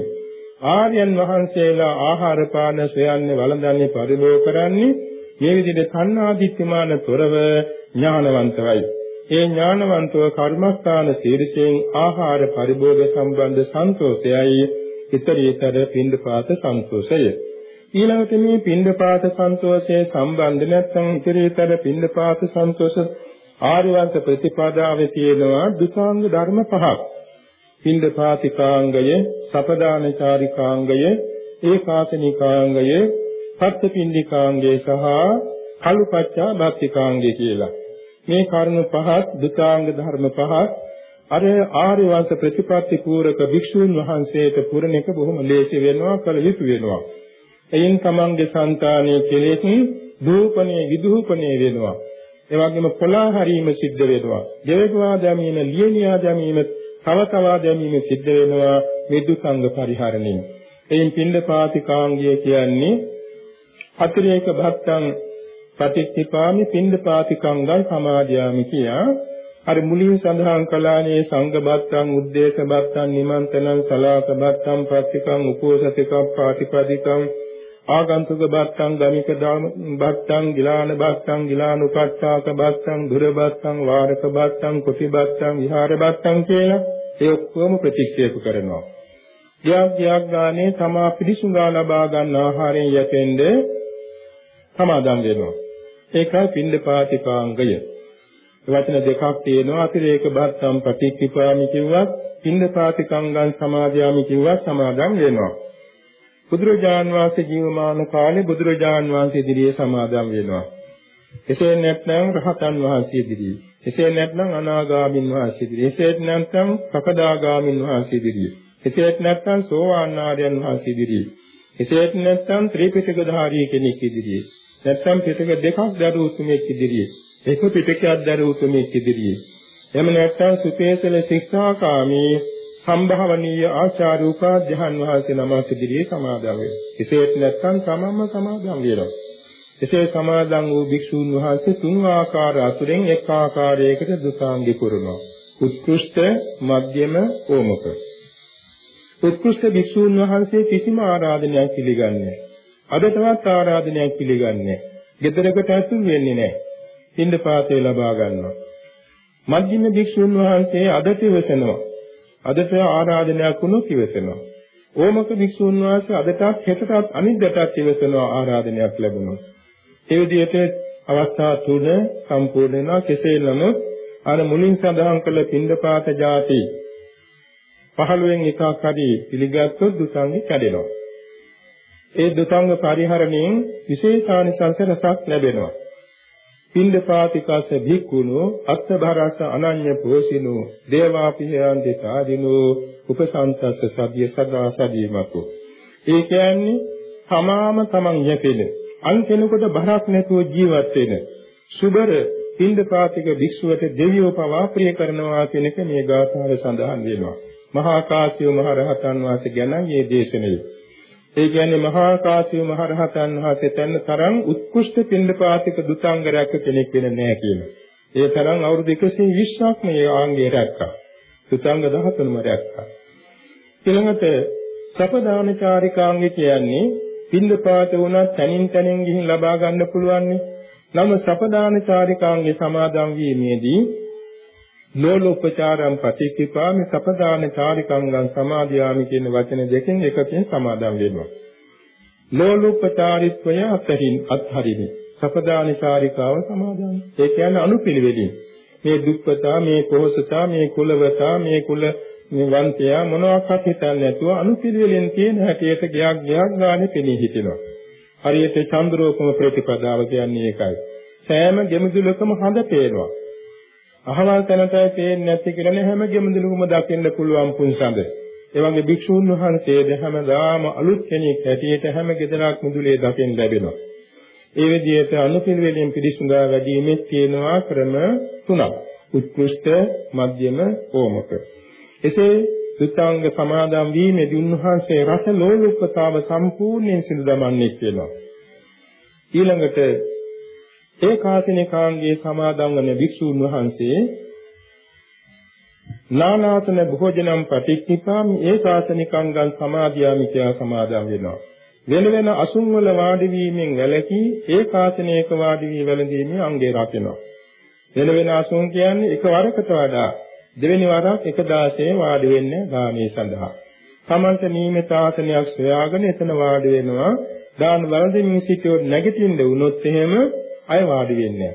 Speaker 2: ආර්යයන් වහන්සේලා ආහාර පාන සොයන්නේ වළඳන්නේ පරිභෝග කරන්නේ මේ විදිහට සංනාදිත්‍යමාන තොරව ඥානවන්තවයි. ඒ ඥානවන්තව කර්මස්ථාන ශීර්ෂයෙන් ආහාර පරිභෝග සම්බන්ධ සන්තෝෂයයි. ඊතරීතර පින්දපාත සන්තෝෂය. ඊළඟට මේ පින්දපාත සන්තෝෂයේ සම්බන්ධ නැත්නම් ඊතරීතර පින්දපාත සන්තෝෂ ආර්යවංශ ප්‍රතිපදාවේ තියෙනවා දුතාංග ධර්ම පහක් පින්දපාතිකාංගය සපදානචාරිකාංගය ඒකාසනිකාංගය පත්තිපින්දිකාංගය සහ කලුපච්චා භක්තිකාංගය කියලා මේ කරුණු පහත් දුතාංග ධර්ම පහත් අර ආර්ය වංශ ප්‍රතිපත්ති පූරක භික්ෂුන් වහන්සේට පුරණ එක බොහොම ලේසි වෙනවා කල යුතු වෙනවා. එයින් තමන්ගේ సంతානයේ කෙලෙස් දූපණේ විදූපණේ වෙනවා. ඒ වගේම පොළා හැරීම සිද්ධ වෙනවා. දෙවකවා දැමීම, ලියනියා දැමීම, තව තවා දැමීම සිද්ධ වෙනවා මේ දුසංග පරිහරණයෙන්. එයින් පින්ඳ පාතිකාංගය කියන්නේ අතිරේක භක්තං පටිච්චිපාමි පින්දපාතිකංගල් සමාදියාමි කියා අර මුලින් සඳහන් කළානේ සංඝබත්තං උද්දේශබත්තං නිමන්තනං සලාකබත්තං ප්‍රතිකං උපෝසතිකං පාටිපදිකං ආගන්තුක බත්තං ගමික බත්තං ගිලාන බත්තං ගිලානුපත්තාක බත්තං දුර බත්තං වාරක බත්තං කුටි බත්තං විහාර බත්තං කියලා ඒ ඔක්කොම ප්‍රතික්ෂේප කරනවා. ගියක් ගියක් ගානේ තමා පිළිසුඟා ලබා ගන්න ආහාරයෙන් යැපෙන්නේ සමාදම් වෙනවා. ඒකයි පින්දපාතිකාංගය. වචන දෙකක් තියෙනවා අතිරේක බත්තම් ප්‍රතික්‍රිපාමි කිව්වත් පින්දපාතිකංගං සමාදියාමි කිව්වත් සමාදම් වෙනවා. බුදුරජාන් වහන්සේ ජීවමාන කාලේ බුදුරජාන් වහන්සේ ඉදිරියේ සමාදම් වෙනවා. එසේ නැත්නම් රහතන් වහන්සේ ඉදිරියේ. එසේ නැත්නම් අනාගාමින් වහන්සේ ඉදිරියේ. එසේ නැත්නම් සකදාගාමින් වහන්සේ ඉදිරියේ. එසේ නැත්නම් සෝවාන් ආර්යයන් වහන්සේ ඉදිරියේ. එසේ නැත්නම් ත්‍රිපිටකධාරී කෙනෙක් ඉදිරියේ. නැත්නම් පිටක දෙකක් දරූ තුමෙක් ඉදිරියේ එක පිටකයක් දරූ තුමෙක් ඉදිරියේ එහෙම නැත්නම් සුපේසල ශික්ෂාකාමී සම්භාවනීය ආචාර්ය උපාධ්‍යයන් වහන්සේ නමක් ඉදිරියේ සමාදන් වෙනවා. එසේත් නැත්නම් තමන්ම සමාදන් වෙනවා. එසේ සමාදන් වූ භික්ෂුන් වහන්සේ තුන් ආකාර අතුරෙන් එක් ආකාරයකට දුසාංගි පුරනවා. උත්කෘෂ්ඨ, මධ්‍යම, ඕමක. උත්කෘෂ්ඨ භික්ෂුන් වහන්සේ කිසිම ආරාධනයක් පිළිගන්නේ නැහැ. අද තවත් ආරාධනයක් පිළිගන්නේ. ගෙදරකට ඇතුල් වෙන්නේ නැහැ. පින්ඳ පාතේ ලබා ගන්නවා. මධ්‍යම භික්ෂුන් වහන්සේ අදට ඉවසනවා. අදට ආරාධනයක් වුණොත් ඉවසනවා. ඕමක භික්ෂුන් වහන්සේ අදටත් හෙටටත් අනිද්දාටත් ඉවසනවා ආරාධනයක් ලැබුණොත්. ඒ විදිහට අවස්ථා තුන සම්පූර්ණ වෙනවා කෙසේ නමුත් අර මුලින් සඳහන් කළ පින්දපාත ಜಾති 15න් එකක් හරි පිළිගත්තොත් දුසංගි කැඩෙනවා. ඒ දුතංග පරිහරණයෙන් විශේෂානිසංස රසක් ලැබෙනවා. පින්දපාතිකස භික්ඛුනෝ අත්තභරස අනඤ්‍ය පෝසිනෝ දේවාපියන් දෙතාදිනෝ උපසන්තස්ස සදිය සදා සදීමතු. ඒ කියන්නේ තමාම තමන් යැපෙන අන් කෙනෙකුට බරක් නැතුව ජීවත් වෙන සුබර පින්දපාතික භික්ෂුවට දෙවියෝ පවා ප්‍රිය කරනවා කියන එක මේ ගාථාවේ සඳහන් වෙනවා. මහා කාශ්‍යප මහ රහතන් වහන්සේ ගැන මේ දේශනාවේ ඒ කියන්නේ මහා කාශ්‍යප මහ රහතන් වහන්සේ තැන්න තරම් උත්කෘෂ්ඨ පින්ඩපාතික දුතාංග රැක කෙනෙක් වෙන්නේ නැහැ කියලා. ඒ තරම් අවුරුදු 120ක් මේ ආංගය රැක්කා. දුතාංග 13ම රැක්කා. ඊළඟට සපදානචාරිකාංගය කියන්නේ පින්ඩපාත වුණා තනින් තනින් ගිහින් ලබා ගන්න පුළුවන්නේ. නම සපදාන චාරිකාංගේ සමාදන් වීමේදී ලෝලෝපචාරම් පටික්ඛාමි සපදාන චාරිකංගං සමාදියාමි කියන වචන දෙකෙන් එකකින් සමාදන් වෙනවා. ලෝලෝපචාරිත්වය අත්හරින් අත්හරිනි. සපදාන චාරිකාව සමාදන්. ඒ කියන්නේ අනුපිළිවෙලින්. මේ දුක්ඛතා මේ කොහොසතා මේ කුලවතා මේ කුල මේ වන්තයා මොනවාක්වත් හිතන්නේ නැතුව අනුපිළිවෙලින් තියෙන හැටියට ගයක් ගයක් ගානේ පෙනී හිටිනවා. හරියට චන්ද්‍රෝපම ප්‍රතිපදාව කියන්නේ ඒකයි. සෑම ගෙමුදුලකම හඳ පේනවා. අහවල් තැනටයි පේන්නේ නැති කියලා හැම ගෙමුදුලකම දකින්න පුළුවන් පුන්සඳ. ඒ වගේ භික්ෂූන් වහන්සේද හැමදාම අලුත් කෙනෙක් හැටියට හැම ගෙදරක් මුදුලේ දකින්න ලැබෙනවා. ඒ විදිහට අනුපිළිවෙලින් පිළිසුඳා වැඩිමේ තියෙනවා ක්‍රම තුනක්. උත්කෘෂ්ඨ, මධ්‍යම, ඕමක. එසේ සුත්තාංග සමාදන් වීමේදී උන්වහන්සේ රස ලෝලුපතාව සම්පූර්ණයෙන් සිදු දමන්නේ වෙනවා. ඊළඟට ඒකාසනිකාංගයේ සමාදන් වන භික්ෂූන් වහන්සේ නානාසන භෝජනම් පටික්ඛිපාමි ඒකාසනිකංගං සමාදියාමි කියලා සමාදන් වෙනවා. වෙන වෙන අසුන් වල වාඩි වීමෙන් වැළකී ඒකාසනයක වාඩි වී වැළඳීමේ අංගේ රකිනවා. වෙන වෙන අසුන් කියන්නේ එක වරකට වඩා දෙවෙනි වරක් 16 වාඩි වෙන්නේ ගාමී සඳහා. තමන්ට නියමිත ආසනයක් සොයාගෙන එතන වාඩි වෙනවා. දාන වළඳමින් සිටියොත් නැගිටින්න වුණොත් එහෙම අය වාඩි වෙන්නේ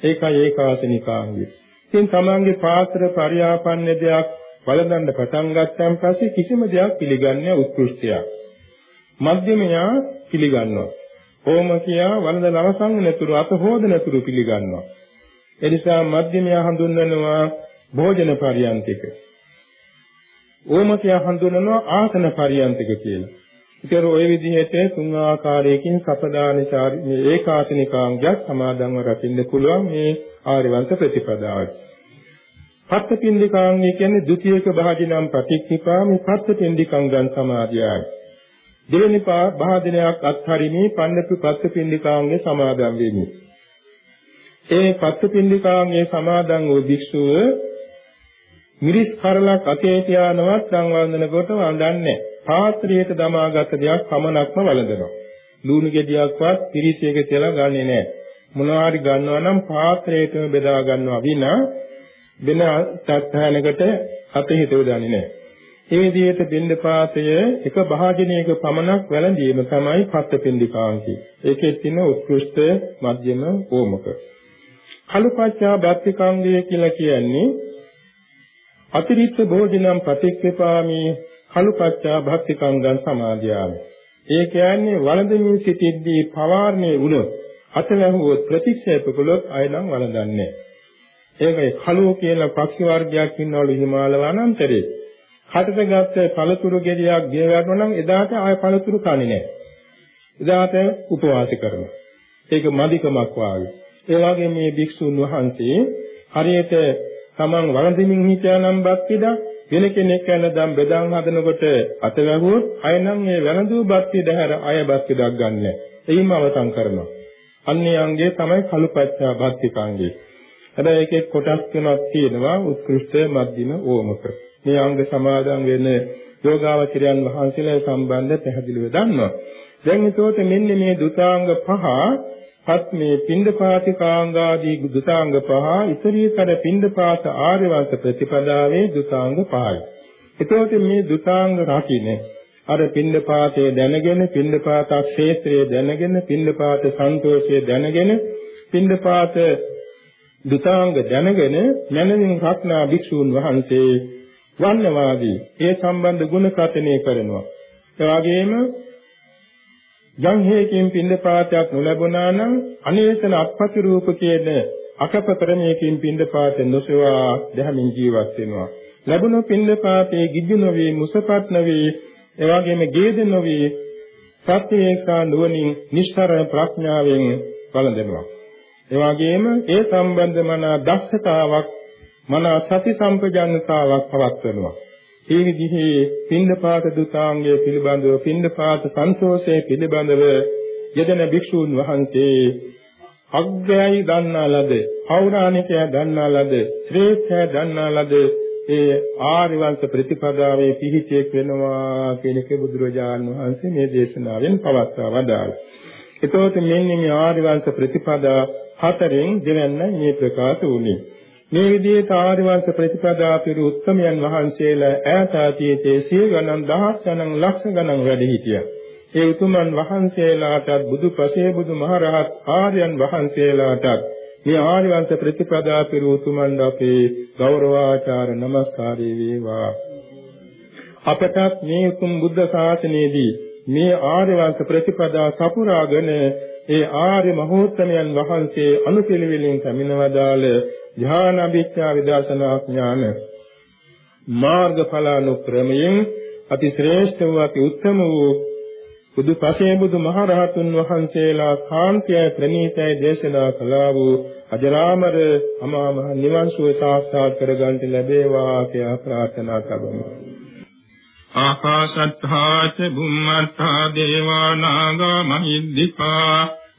Speaker 2: ඒකයි ඒකාසනිකාංගය. ඉතින් තමන්ගේ පාත්‍ර පරියාපන්න දෙයක් වළඳන්න පටන් ගත්තන් පස්සේ කිසිම දෙයක් පිළිගන්නේ උත්කෘෂ්ඨයක්. මධ්‍යමයා පිළිගන්නවා. ඕම කියා වළඳ නවසන් නැතුරු අත හොදනතුරු පිළිගන්නවා. එනිසා මධ්‍යමයා හඳුන්වනවා භෝජන පරියන්තික. ඕමතිය හඳුනනවා ආසන පරියන්තික කියලා. ඒතර ওই විදිහට තුන් ආකාරයකින් සපදානචාරි මේ ඒකාසනිකාංගය සමාදන්ව රකින්න පුළුවන් මේ ආර්ය වංශ ප්‍රතිපදාවට. පත්තපින්දිකාංගය කියන්නේ ဒုတိ යක භාජනම් ප්‍රතික්ෂිපා මේ පත්තපින්දිකංගන් සමාදියයි. දෙවෙනි භාජනයක් අත්හරිමේ පන්නපු පත්තපින්දිකාංගය සමාදන් වෙමි. ඒ පත්තපින්දිකාංගයේ සමාදන් වූ භික්ෂුව මිරිස් කරලක් අතේ තියානවත් සංවන්දන කොට වඳන්නේ පාත්‍රයට දමාගත් දෙයක් පමණක්ම වළඳනවා. ලුණු ගෙඩියක්වත් පිරිසියක තියලා ගන්නෙ නැහැ. මොනවා හරි ගන්නවා නම් පාත්‍රයටම බෙදා ගන්නවා විනා වෙන සත්හනකට අත හිතව දන්නේ නැහැ. ඒ විදිහට බින්ද පාතය එක භාජනයක පමණක් වැළඳීම තමයි පත්තපින්දිකාංකි. ඒකේ තියෙන උත්කෘෂ්ඨ මධ්‍යම ඕමක. කලුපච්චා බත්තිකාංගය කියලා කියන්නේ අතිරික්ත භෝජනම් ප්‍රතික්ෂේපාමි කලුපච්චා භක්තිකංගං සමාදියාමි. ඒ කියන්නේ වළඳමින් සිටිද්දී පවාරණේ වුණොත් අතලැහුවොත් ප්‍රතික්ෂේප කළොත් අයනම් වළඳන්නේ. ඒකයි කලුව කියලා පක්ෂි වර්ගයක් ඉන්නවලු හිමාල වනාන්තරේ. කටට ගත්ත පළතුරු ගෙඩියක් ගෙවනවා නම් එදාට ආය පළතුරු කන්නේ නැහැ. එදාට උපවාස කරනවා. ඒක මදිකමක් වාගේ. ඒ වගේ මේ භික්ෂුන් වහන්සේ හරියට තමන් වළඳමින් හිටියානම් බත් පිටක් වෙන කෙනෙක් යන දම් බෙදාන් හදනකොට අත වැහුවොත් අය නම් මේ වැළඳු බත් පිට හැර අය බත් පිටක් ගන්න. එයිම අවසන් කරනවා. අන්නේ අංගය තමයි කලුපච්චා බත්තිකාංගේ. හැබැයි ඒකේ කොටස් තුනක් තියෙනවා උත්කෘෂ්ඨ මධ්‍යම ඕමක. මේ අංග සමාදන් වෙන යෝගාවචරයන් වහන්සේලා සම්බන්ධ පැහැදිලිව දන්නවා. දැන් ඒතකොට මෙන්න මේ දුතාංග පහ පත් මේ පින්දපාතිකාංගාදී දුතාංග පහ ඉතරීතර පින්දපාත ආර්ය වංශ ප්‍රතිපදාවේ දුතාංග පහයි. එතකොට මේ දුතාංග රකින්න අර පින්දපාතයේ දැනගෙන පින්දපාත ක්ෂේත්‍රයේ දැනගෙන පින්දපාත සන්තෝෂයේ දැනගෙන පින්දපාත දුතාංග දැනගෙන මනමින් රත්නා භික්ෂූන් වහන්සේ වන්නවාදී ඒ සම්බන්ධ ගුණ කතනය කරනවා. ඒ වගේම යම් හේකින් පින්දපාතයක් නොලැබුණා නම් අනේසන අපපති රූප කියන අකප ක්‍රමයකින් පින්දපාත නොසවා දැහැමින් ජීවත් වෙනවා. ලැබුණු පින්දපාතේ ගිජු නොවේ මුසපත් නොවේ එවාගෙම ගේද නොවේ සත්‍යේසා නුවණින් නිස්සාරණ ප්‍රඥාවෙන් වළඳනවා. එවාගෙම ඒ සම්බන්ධ මන දක්ෂතාවක් මන සති සම්පජානතාවක් පවත්වනවා. ඒ විදිහේ පින්දපාත දුතාංගය පිළිබඳව පින්දපාත සංතෝෂය පිළිබඳව යදෙන භික්ෂූන් වහන්සේ අග්ගයයි දන්නා ලද පෞරාණිකය දන්නා ලද ශ්‍රේෂ්ඨය දන්නා ලද ඒ ආර්ය වංශ ප්‍රතිපදාවේ පිහිටියෙක් වෙනවා කියන එක බුදුරජාණන් වහන්සේ මේ දේශනාවෙන් පවත්වා වදාළා. එතකොට මෙන්න මේ ආර්ය වංශ ප්‍රතිපදා හතරෙන් දෙවන්න මේ ප්‍රකාශ වුණේ. මේ විදිහට ආර්ය වංශ ප්‍රතිපදා පිරු උත්තමයන් වහන්සේලා ඈත අතීතයේ සිය ගණන් දහස් ගණන් ලක්ෂ ගණන් වැඩ සිටියා. ඒ උතුමන් වහන්සේලාටත් බුදු පසේ බුදු මහරහත් ආර්යයන් වහන්සේලාටත් මේ ආර්ය වංශ ප්‍රතිපදා පිරු උතුමන් අපේ ගෞරවාචාර නමස්කාරය වේවා. අපටත් මේ උතුම් බුද්ධ ශාසනයේදී මේ ආර්ය වංශ ප්‍රතිපදා සපුරාගෙන ඒ ආර්ය මහෝත්තමයන් වහන්සේ අනුපිළිවෙලින් පැමිණවදාළ ඥාන අභිඥා විදර්ශනා ඥාන මාර්ගඵල අනුක්‍රමයෙන් අති ශ්‍රේෂ්ඨ වූ අති උත්තම වූ බුදු පසේ බුදු මහරහතුන් වහන්සේලා ශාන්තිය ප්‍රණීතයි දේශනා කළා වූ අජරාමර අමා මහ නිවන් සුව සාක්ෂාත් කරගන්නට ලැබේවා කියලා ප්‍රාර්ථනා කරමු.
Speaker 3: ආකාශත්තා ච බුම්මත්තා දේවා නාග මහිද්దికා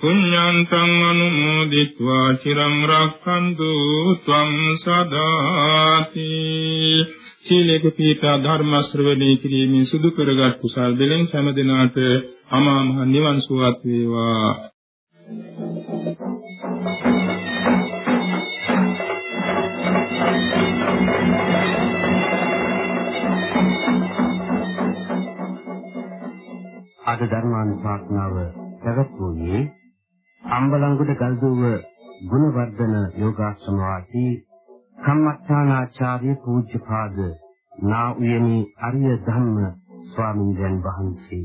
Speaker 3: පුඤ්ඤන්තං අනුමෝදිत्वा චිරං රක්ඛන්තු ත්වං සදාති. සීලේක පීඨා ධර්ම ශ්‍රවණී කිරීමෙන් සිදු කරගත් කුසල් දෙලෙන් සෑම දිනාට අමා මහ නිවන් සුවත් වේවා.
Speaker 1: අද ධර්මානුශාසනාව පැවැත්වුවේ අම්බලංගොඩ ගල්දුව ගුණවර්ධන යෝගාශ්‍රම වාසී කම්මඨානාචාර්ය පූජ්‍යපාද නා උයනි අරිය ධම්ම ස්වාමීන් වහන්සේ